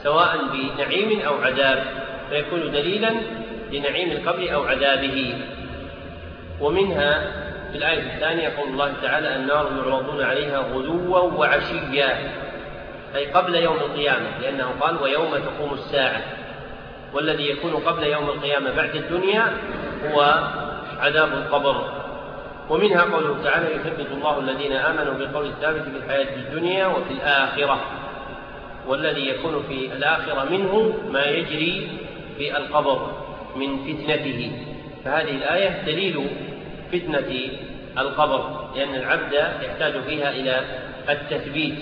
سواء بنعيم أو عذاب فيكون دليلا لنعيم القبر أو عذابه. ومنها في الآية الثانية قول الله تعالى النار يعرضون عليها غدوا وعشيا أي قبل يوم القيامة لأنه قال ويوم تقوم الساعة. والذي يكون قبل يوم القيامة بعد الدنيا هو عذاب القبر. ومنها قوله تعالى يثبت الله الذين آمنوا بالقول الثابت في الحياة الدنيا وفي الآخرة والذي يكون في الآخرة منه ما يجري في القبر من فتنته. فهذه الآية دليل فتنة القبر لأن العبد يحتاج فيها إلى التثبيت.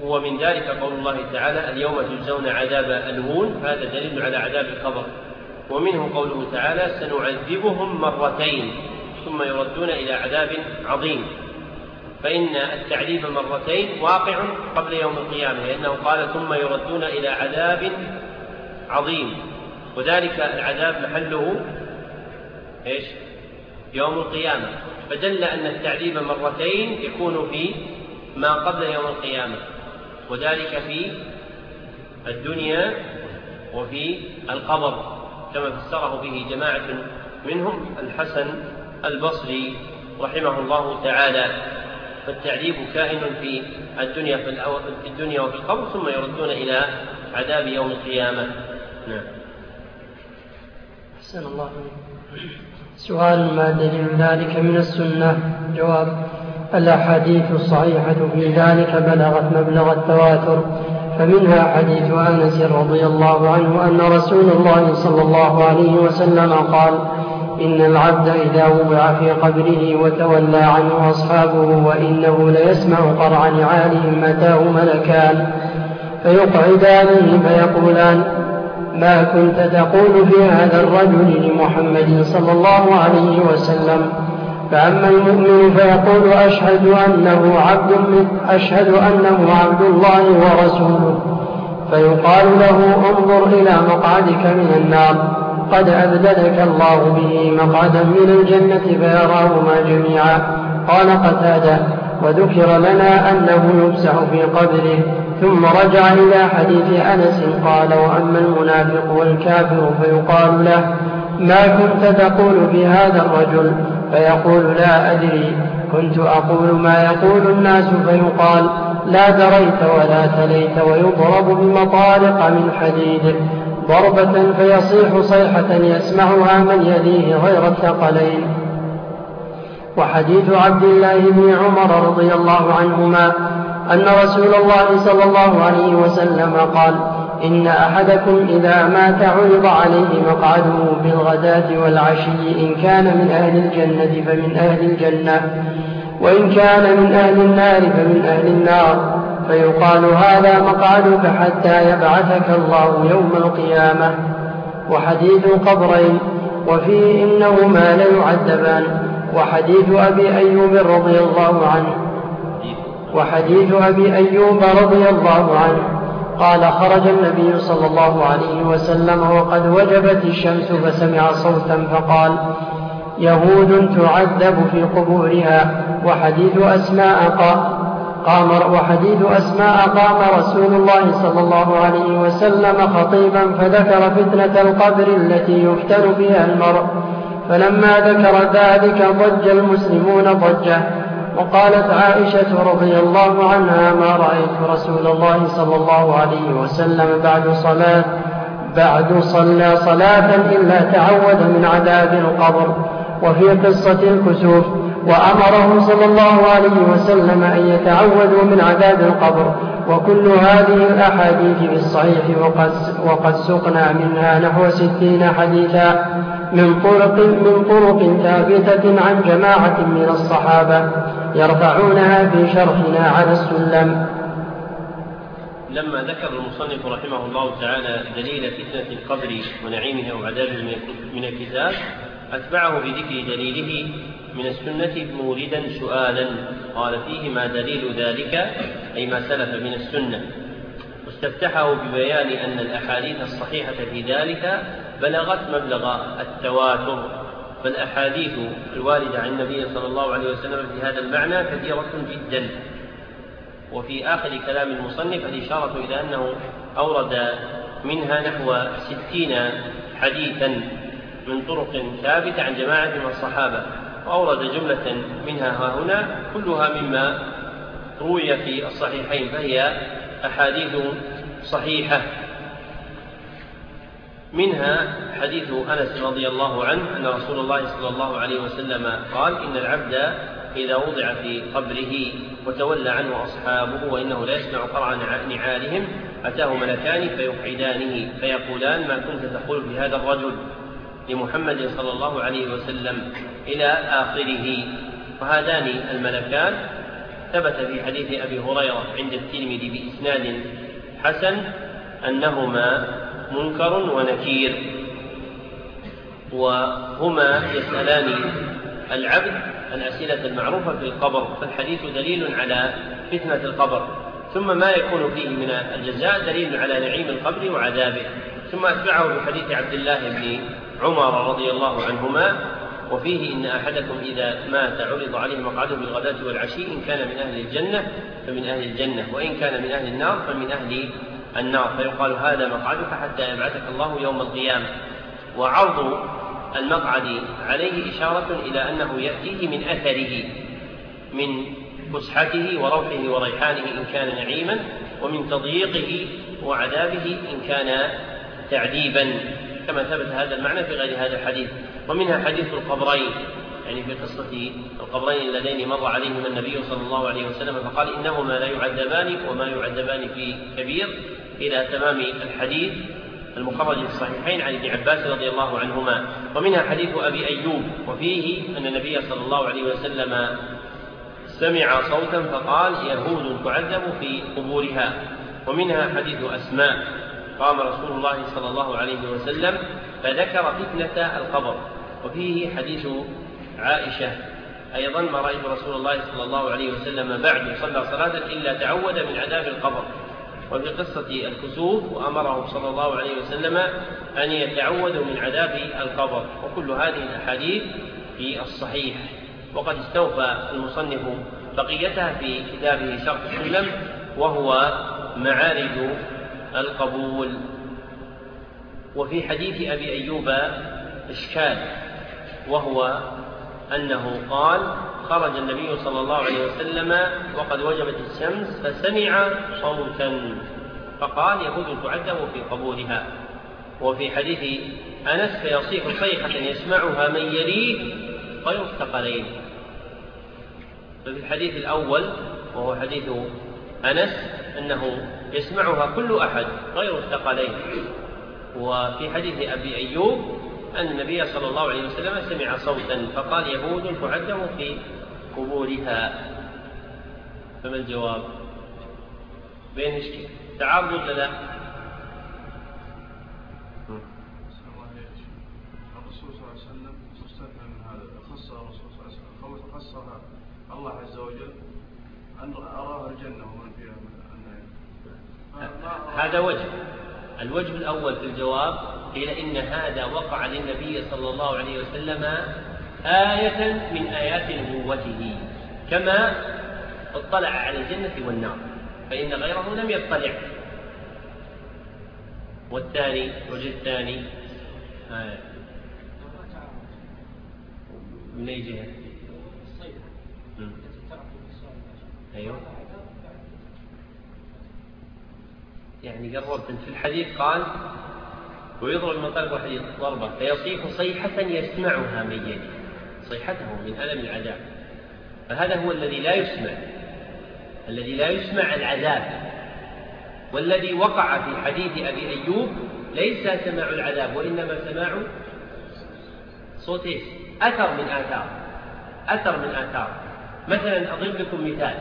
ومن ذلك قول الله تعالى اليوم تجزون عذاب الهون هذا دليل على عذاب القبر. ومنه قوله تعالى سنعذبهم مرتين ثم يردون إلى عذاب عظيم. فإن التعذيب مرتين واقع قبل يوم القيامة لأنه قال ثم يردون إلى عذاب عظيم. وذلك العذاب محله إيش؟ يوم القيامة. فدل أن التعذيب مرتين يكون في ما قبل يوم القيامة وذلك في الدنيا وفي القبر. كما فسره به جماعة منهم الحسن البصري رحمه الله تعالى. فالتعذيب كائن في الدنيا في الدنيا وفي القبر ثم يردون إلى عذاب يوم القيامة. نعم. أحسن الله سؤال ما دليل ذلك من السنة؟ جواب الأحاديث الصحيحة في ذلك بلغت مبلغ التواتر. فمنها حديث أنس رضي الله عنه أن رسول الله صلى الله عليه وسلم قال إن العبد إذا وضع في قبره وتولى عنه أصحابه وإنه ليسمع قرع نعالهم أتاه ملكان فيقعدانه فيقولان ما كنت تقول في هذا الرجل لمحمد صلى الله عليه وسلم؟ فأما المؤمن فيقول أشهد أنه عبد أشهد أنه عبد الله ورسوله. فيقال له انظر إلى مقعدك من النار. قد أبدلك الله به مقعدا من الجنة فيراهما جميعا. قال قتادة وذكر لنا أنه يفسح في قبره. ثم رجع إلى حديث أنس قال وأما المنافق والكافر فيقال له ما كنت تقول في هذا الرجل؟ فيقول لا أدري كنت أقول ما يقول الناس فيقال لا دريت ولا تليت ويضرب بمطارق من حديد. ضربة فيصيح صيحة يسمعها من يليه غير الثقلين. وحديث عبد الله بن عمر رضي الله عنهما أن رسول الله صلى الله عليه وسلم قال إن أحدكم إذا مات عرض عليه مقعده بالغداة والعشي إن كان من أهل الجنة فمن أهل الجنة وإن كان من أهل النار فمن أهل النار. فيقال هذا مقعدك حتى يبعثك الله يوم القيامة. وحديث القبرين وفيه إنهما ليعذبان. وحديث أبي أيوب رضي الله عنه وحديث أبي أيوب رضي الله عنه. قال خرج النبي صلى الله عليه وسلم وقد وجبت الشمس فسمع صوتا فقال يهود تعذب في قبورها وحديث أسماء قام وحديث أسماء قام رسول الله صلى الله عليه وسلم خطيبا فذكر فتنة القبر التي يفتن بها المرء فلما ذكر ذلك ضج المسلمون ضجة وقالت عائشة رضي الله عنها ما رأيت رسول الله صلى الله عليه وسلم بعد صلاة بعد صلى صلاة إلا تعود من عذاب القبر وفي قصة الكسوف وأمره صلى الله عليه وسلم أن يتعوذوا من عذاب القبر وكل هذه الأحاديث في الصحيح وقد, وقد سقنا منها نحو ستين حديثا. من طرق, من طرق ثابتة عن جماعة من الصحابة يرفعونها في شرحنا على السلم. لما ذكر المصنف رحمه الله تعالى دليل فتنة القبر ونعيمها وعذابه من الكتاب أتبعه بذكر دليله من السنة موردا سؤالا قال فيه ما دليل ذلك أي ما سلف من السنة. واستفتحه ببيان أن الأحاديث الصحيحة في ذلك بلغت مبلغ التواتر. فالأحاديث الواردة عن النبي صلى الله عليه وسلم في هذا المعنى كثيرة جدا. وفي آخر كلام المصنف الإشارة إلى أنه أورد منها نحو ستين حديثا من طرق ثابتة عن جماعة من الصحابة. وأورد جملة منها ها هنا كلها مما روي في الصحيحين فهي أحاديث صحيحة. منها حديث أنس رضي الله عنه أن رسول الله صلى الله عليه وسلم قال إن العبد إذا وضع في قبره وتولى عنه أصحابه وإنه لا يسمع قرع نعالهم أتاه ملكان فيقعدانه فيقولان ما كنت تقول في هذا الرجل لمحمد صلى الله عليه وسلم إلى آخره. وهذان الملكان ثبت في حديث أبي هريرة عند الترمذي بإسناد حسن أنهما منكر ونكير. وهما يسألان العبد الأسئلة المعروفة في القبر فالحديث دليل على فتنة القبر. ثم ما يكون فيه من الجزاء دليل على نعيم القبر وعذابه. ثم أتبعه بحديث عبد الله بن عمر رضي الله عنهما وفيه إن أحدكم إذا مات عرض عليه مقعده بالغداة والعشي إن كان من أهل الجنة فمن أهل الجنة وإن كان من أهل النار فمن أهل النار فيقال هذا مقعدك حتى يبعثك الله يوم القيامة. وعرض المقعد عليه إشارة إلى أنه يأتيه من أثره من فسحته وروحه وريحانه إن كان نعيما ومن تضييقه وعذابه إن كان تعذيبا. كما ثبت هذا المعنى في غير هذا الحديث. ومنها حديث القبرين يعني في قصة القبرين اللذين مر عليهما النبي صلى الله عليه وسلم فقال إنهما لا يعذبان وما يعذبان في كبير. إلى تمام الحديث المخرج في الصحيحين عن ابن عباس رضي الله عنهما ومنها حديث أبي أيوب وفيه أن النبي صلى الله عليه وسلم سمع صوتا فقال يهود تعذب في قبورها ومنها حديث أسماء قام رسول الله صلى الله عليه وسلم فذكر فتنة القبر وفيه حديث عائشة أيضا ما رأيت رسول الله صلى الله عليه وسلم بعد صلى صلاة إلا تعود من عذاب القبر. وفي قصة الكسوف وأمره صلى الله عليه وسلم أن يتعوذوا من عذاب القبر وكل هذه الأحاديث في الصحيح. وقد استوفى المصنف بقيتها في كتابه شرح السلم وهو معارج القبول. وفي حديث أبي أيوب إشكال وهو أنه قال خرج النبي صلى الله عليه وسلم وقد وجبت الشمس فسمع صوتا فقال يهود تعذب في قبورها. وفي حديث أنس فيصيح صيحة يسمعها من يليه غير الثقلين ففي الحديث الأول وهو حديث أنس أنه يسمعها كل أحد غير الثقلين وفي حديث أبي أيوب أن النبي صلى الله عليه وسلم سمع صوتا فقال يهود تعذب في قبورها. فما الجواب؟ بين إيش تعارض ولا لا؟ الرسول صلى الله عليه وسلم مستثنى من هذا. خص الرسول صلى الله عليه وسلم. خصها الله عز وجل. أن أراه الجنة ومن فيها من هذا وجه. الوجه الأول في الجواب قيل إن هذا وقع للنبي صلى الله عليه وسلم آية من آيات نبوته كما اطلع على الجنة والنار فإن غيره لم يطلع. والثاني الوجه الثاني آية. من أي جهة؟ أيوه. يعني قربت في الحديث قال ويضرب من طلب الحديث ضربة فيصيح صيحة يسمعها من يده. صيحته من ألم العذاب. فهذا هو الذي لا يسمع الذي لا يسمع العذاب. والذي وقع في حديث أبي أيوب ليس سماع العذاب وإنما سماع صوت أثر من آثار. أثر من آثار. مثلا أضرب لكم مثال.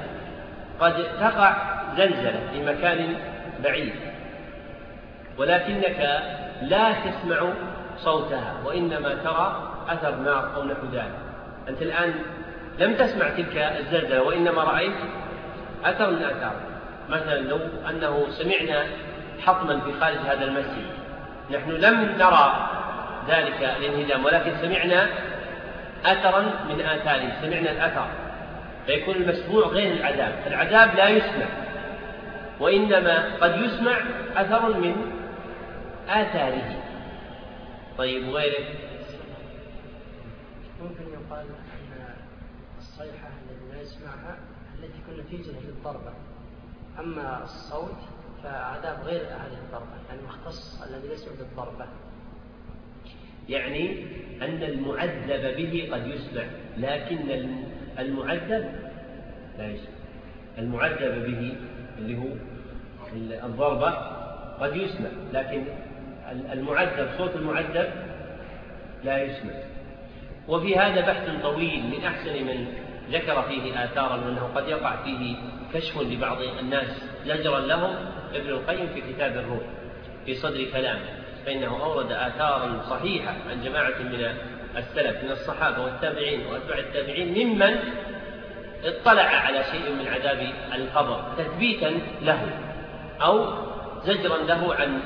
قد تقع زلزلة في مكان بعيد ولكنك لا تسمع صوتها وإنما ترى أثر نار أو نحو ذلك أنت الآن لم تسمع تلك الزلزلة وإنما رأيت أثر من آثار مثلا لو أنه سمعنا حطما في خارج هذا المسجد. نحن لم نرى ذلك الانهدام ولكن سمعنا أثرا من آثاره سمعنا الأثر. فيكون المسموع غير العذاب. العذاب لا يسمع وإنما قد يسمع أثر من آثاره. طيب وغيره؟ ممكن يقال أن الصيحة التي لا يسمعها التي تكون نتيجة للضربة أما الصوت فعذاب غير هذه الضربة يعني مختص الذي ليس بالضربة. يعني أن المعذب به قد يسمع لكن المعذب لا يسمع. المعذب به اللي هو الضربة قد يسمع لكن المعذب صوت المعذب لا يسمع. وفي هذا بحث طويل من أحسن من ذكر فيه آثارا وأنه قد يقع فيه كشف لبعض الناس زجرا لهم. ابن القيم في كتاب الروح في صدر كلامه فإنه أورد آثارا صحيحة عن جماعة من السلف من الصحابة والتابعين وأتباع التابعين ممن اطلع على شيء من عذاب القبر تثبيتا له أو زجرا له عن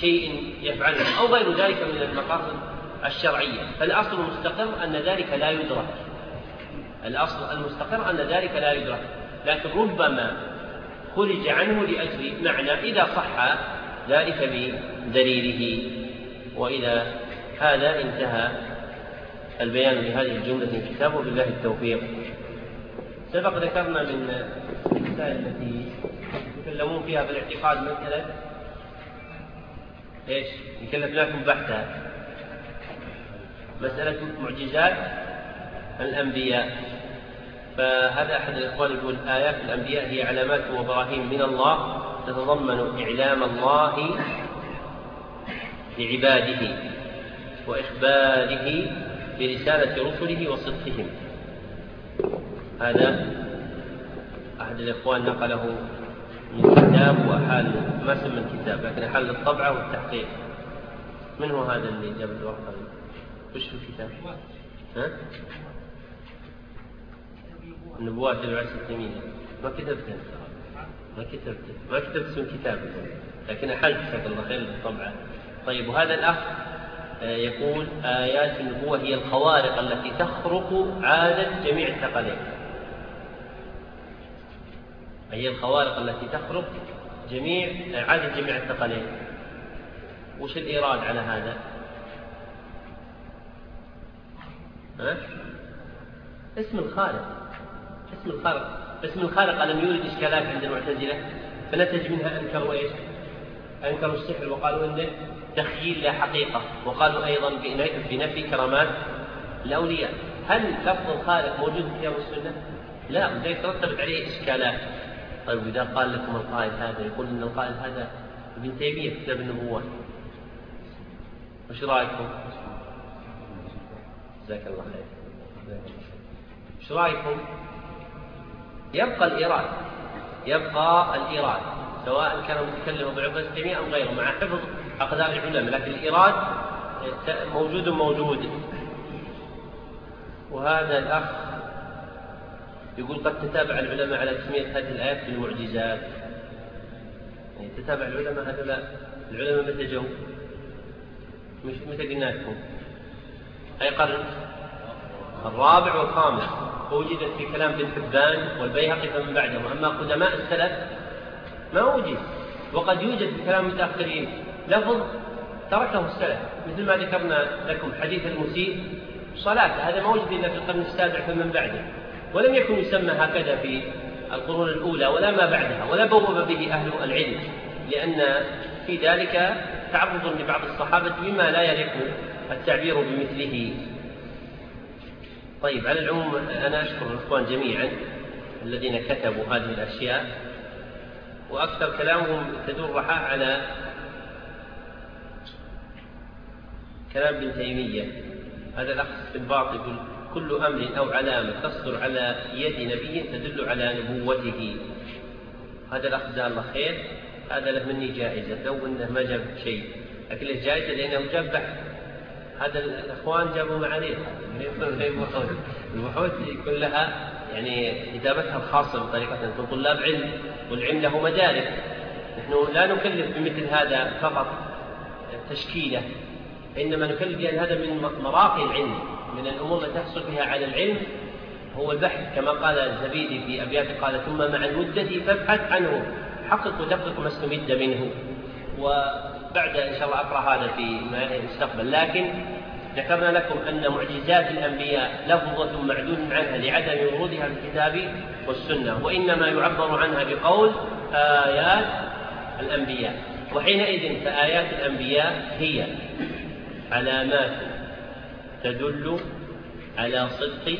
شيء يفعله أو غير ذلك من المقاصد الشرعية. فالأصل المستقر أن ذلك لا يدرك. الأصل المستقر أن ذلك لا يدرك. لكن ربما خرج عنه لأجل معنى إذا صح ذلك بدليله. وإذا هذا انتهى البيان لهذه الجملة في الكتاب. وبالله التوفيق. سبق ذكرنا من المسائل التي يتكلمون فيها بالاعتقاد مسألة إيش؟ يكلفناكم بحثها مسألة معجزات الأنبياء. فهذا أحد الإخوان يقول آيات الأنبياء هي علامات وبراهين من الله تتضمن إعلام الله لعباده وإخباره برسالة رسله وصدقهم. هذا أحد الإخوان نقله من كتاب وأحال ما سمى الكتاب لكن أحال الطبعة والتحقيق. من هو هذا اللي جاب الورقة؟ وش في الكتاب؟ ها؟ النبوات العشر التميمية ما كتبته ما كتبته ما كتبت اسم الكتاب. لكن أحلت جزاك الله خير بالطبعة طيب وهذا الأخ آه، يقول آيات النبوة هي الخوارق التي تخرق عادة جميع الثقلين. هي الخوارق التي تخرق جميع عادة جميع الثقلين. وش الإيراد على هذا؟ ها؟ اسم الخالق اسم الخالق اسم الخالق ألم يولد إشكالات عند المعتزلة فنتج منها أنكروا إيش؟ أنكروا السحر وقالوا إنه تخييل لا حقيقة وقالوا أيضا بنفي كرامات الأولياء هل لفظ الخالق موجود في كتاب السنة؟ لا ولذلك ترتبت عليه إشكالات طيب إذا قال لكم القائل هذا يقول إن القائل هذا ابن تيمية في كتاب النبوة وش رأيكم؟ جزاك الله خير. وش رأيكم؟ يبقى الإيراد. يبقى الإيراد. سواء كان متكلما بعقد التيمية أو غيره. مع حفظ أقدار العلماء. لكن الإيراد موجود موجود. وهذا الأخ يقول قد تتابع العلماء على تسمية هذه الآيات بالمعجزات يعني تتابع العلماء هذولا العلماء متى جو؟ مش متى قلنا لكم؟ أي قرن؟ الرابع والخامس. ووجدت في كلام ابن حبان والبيهقي فمن بعدهم. أما قدماء السلف ما وجد وقد يوجد في كلام المتأخرين لفظ تركه السلف. مثل ما ذكرنا لكم حديث المسيء. صلاة. هذا ما وجد إلا في القرن السابع فمن بعده. ولم يكن يسمى هكذا في القرون الأولى ولا ما بعدها ولا بوب به أهل العلم. لأن في ذلك تعرض لبعض الصحابة بما لا يليق التعبير بمثله. طيب على العموم أنا أشكر الإخوان جميعا الذين كتبوا هذه الأشياء وأكثر كلامهم تدور رحاء على كلام ابن تيمية. هذا الأخ الباطل كل أمر أو علامة تصدر على يد نبي تدل على نبوته. هذا الأخ جزاه الله خير. هذا له مني جائزة لو أنه ما جاب شيء. لكن له جائزة لأنه جاب بحث. هذا الإخوان جابوا معاليق البحوث كلها يعني كتابتها الخاصة بطريقة أنتم طلاب علم والعلم له مدارك نحن لا نكلف بمثل هذا فقط تشكيلة إنما نكلف بأن هذا من مراقي العلم من الأمور التي تحصل بها على العلم. هو البحث كما قال الزبيدي في أبيات قال ثم مع المدة فابحث عنه حقق ودقق ما استمد منه. وبعد إن شاء الله أقرأ هذا في المستقبل. لكن ذكرنا لكم أن معجزات الأنبياء لفظة معدود عنها لعدم ورودها في الكتاب والسنة وإنما يعبر عنها بقول آيات الأنبياء. وحينئذ فآيات الأنبياء هي علامات تدل على صدق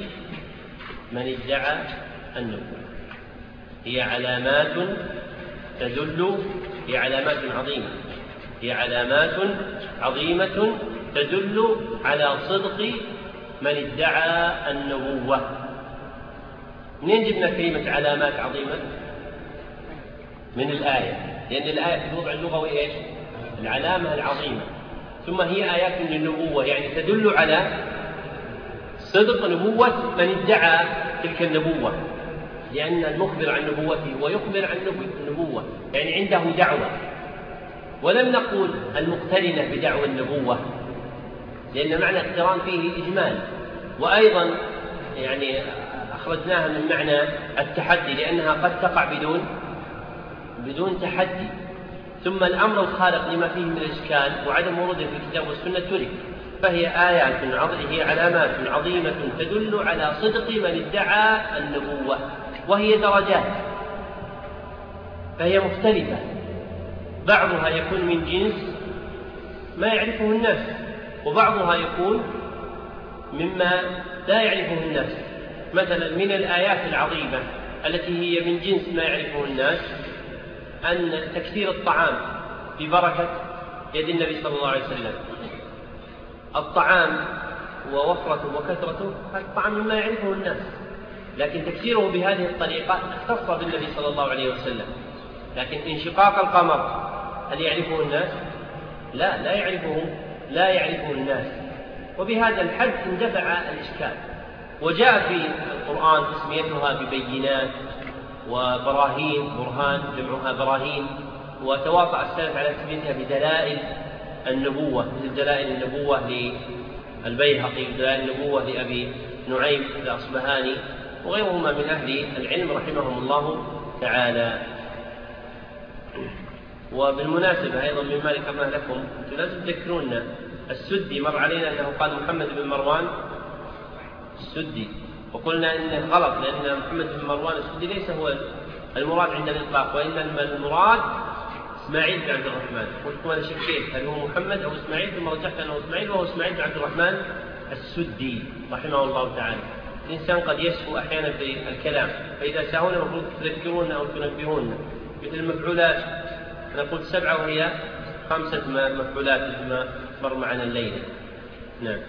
من ادعى النبوة. هي علامات تدل هي علامات عظيمة. هي علامات عظيمة تدل على صدق من ادعى النبوة. منين جبنا كلمة علامات عظيمة؟ من الآية. لأن الآية في الوضع اللغوي إيش؟ العلامة العظيمة. ثم هي آيات من النبوة يعني تدل على صدق نبوة من ادعى تلك النبوة. لأن المخبر عن نبوته ويخبر عن النبوة يعني عنده دعوة. ولم نقول المقترنة بدعوى النبوة لأن معنى اقتران فيه إجمال. وأيضا يعني أخرجناها من معنى التحدي لأنها قد تقع بدون بدون تحدي. ثم الأمر الخارق لما فيه من الإشكال وعدم وروده في الكتاب والسنة ترك فهي آيات هي علامات عظيمة تدل على صدق من ادعى النبوة وهي درجات فهي مختلفة. بعضها يكون من جنس ما يعرفه الناس وبعضها يكون مما لا يعرفه الناس. مثلا من الآيات العظيمة التي هي من جنس ما يعرفه الناس أن تكثير الطعام ببركة يد النبي صلى الله عليه وسلم. الطعام ووفرته وكثرته هذا الطعام مما يعرفه الناس لكن تكثيره بهذه الطريقة اختص بالنبي صلى الله عليه وسلم. لكن انشقاق القمر هل يعرفه الناس؟ لا لا يعرفه لا يعرفه الناس. وبهذا الحد اندفع الإشكال. وجاء في القرآن تسميتها ببينات وبراهين برهان جمعها براهين. وتواطأ السلف على تسميتها بدلائل النبوة مثل دلائل النبوة للبيهقي ودلائل النبوة لأبي نعيم الأصبهاني وغيرهما من أهل العلم رحمهم الله تعالى. وبالمناسبة أيضا مما ذكرناه لكم أنتم لازم تذكرون السدي مر علينا أنه قال محمد بن مروان السدي وقلنا انه غلط لأن محمد بن مروان السدي ليس هو المراد عند الإطلاق وإنما المراد إسماعيل بن عبد الرحمن. قلت أنا شكيت هل هو محمد أو إسماعيل؟ ثم رجحت أنه إسماعيل وهو إسماعيل بن عبد الرحمن السدي رحمه الله تعالى. الإنسان قد يسهو أحيانا في الكلام فإذا سهونا المفروض تذكرون أو تنبهون مثل المفعولات أنا قلت سبعة وهي خمسة مفعولات مثل ما مر معنا الليلة. نعم.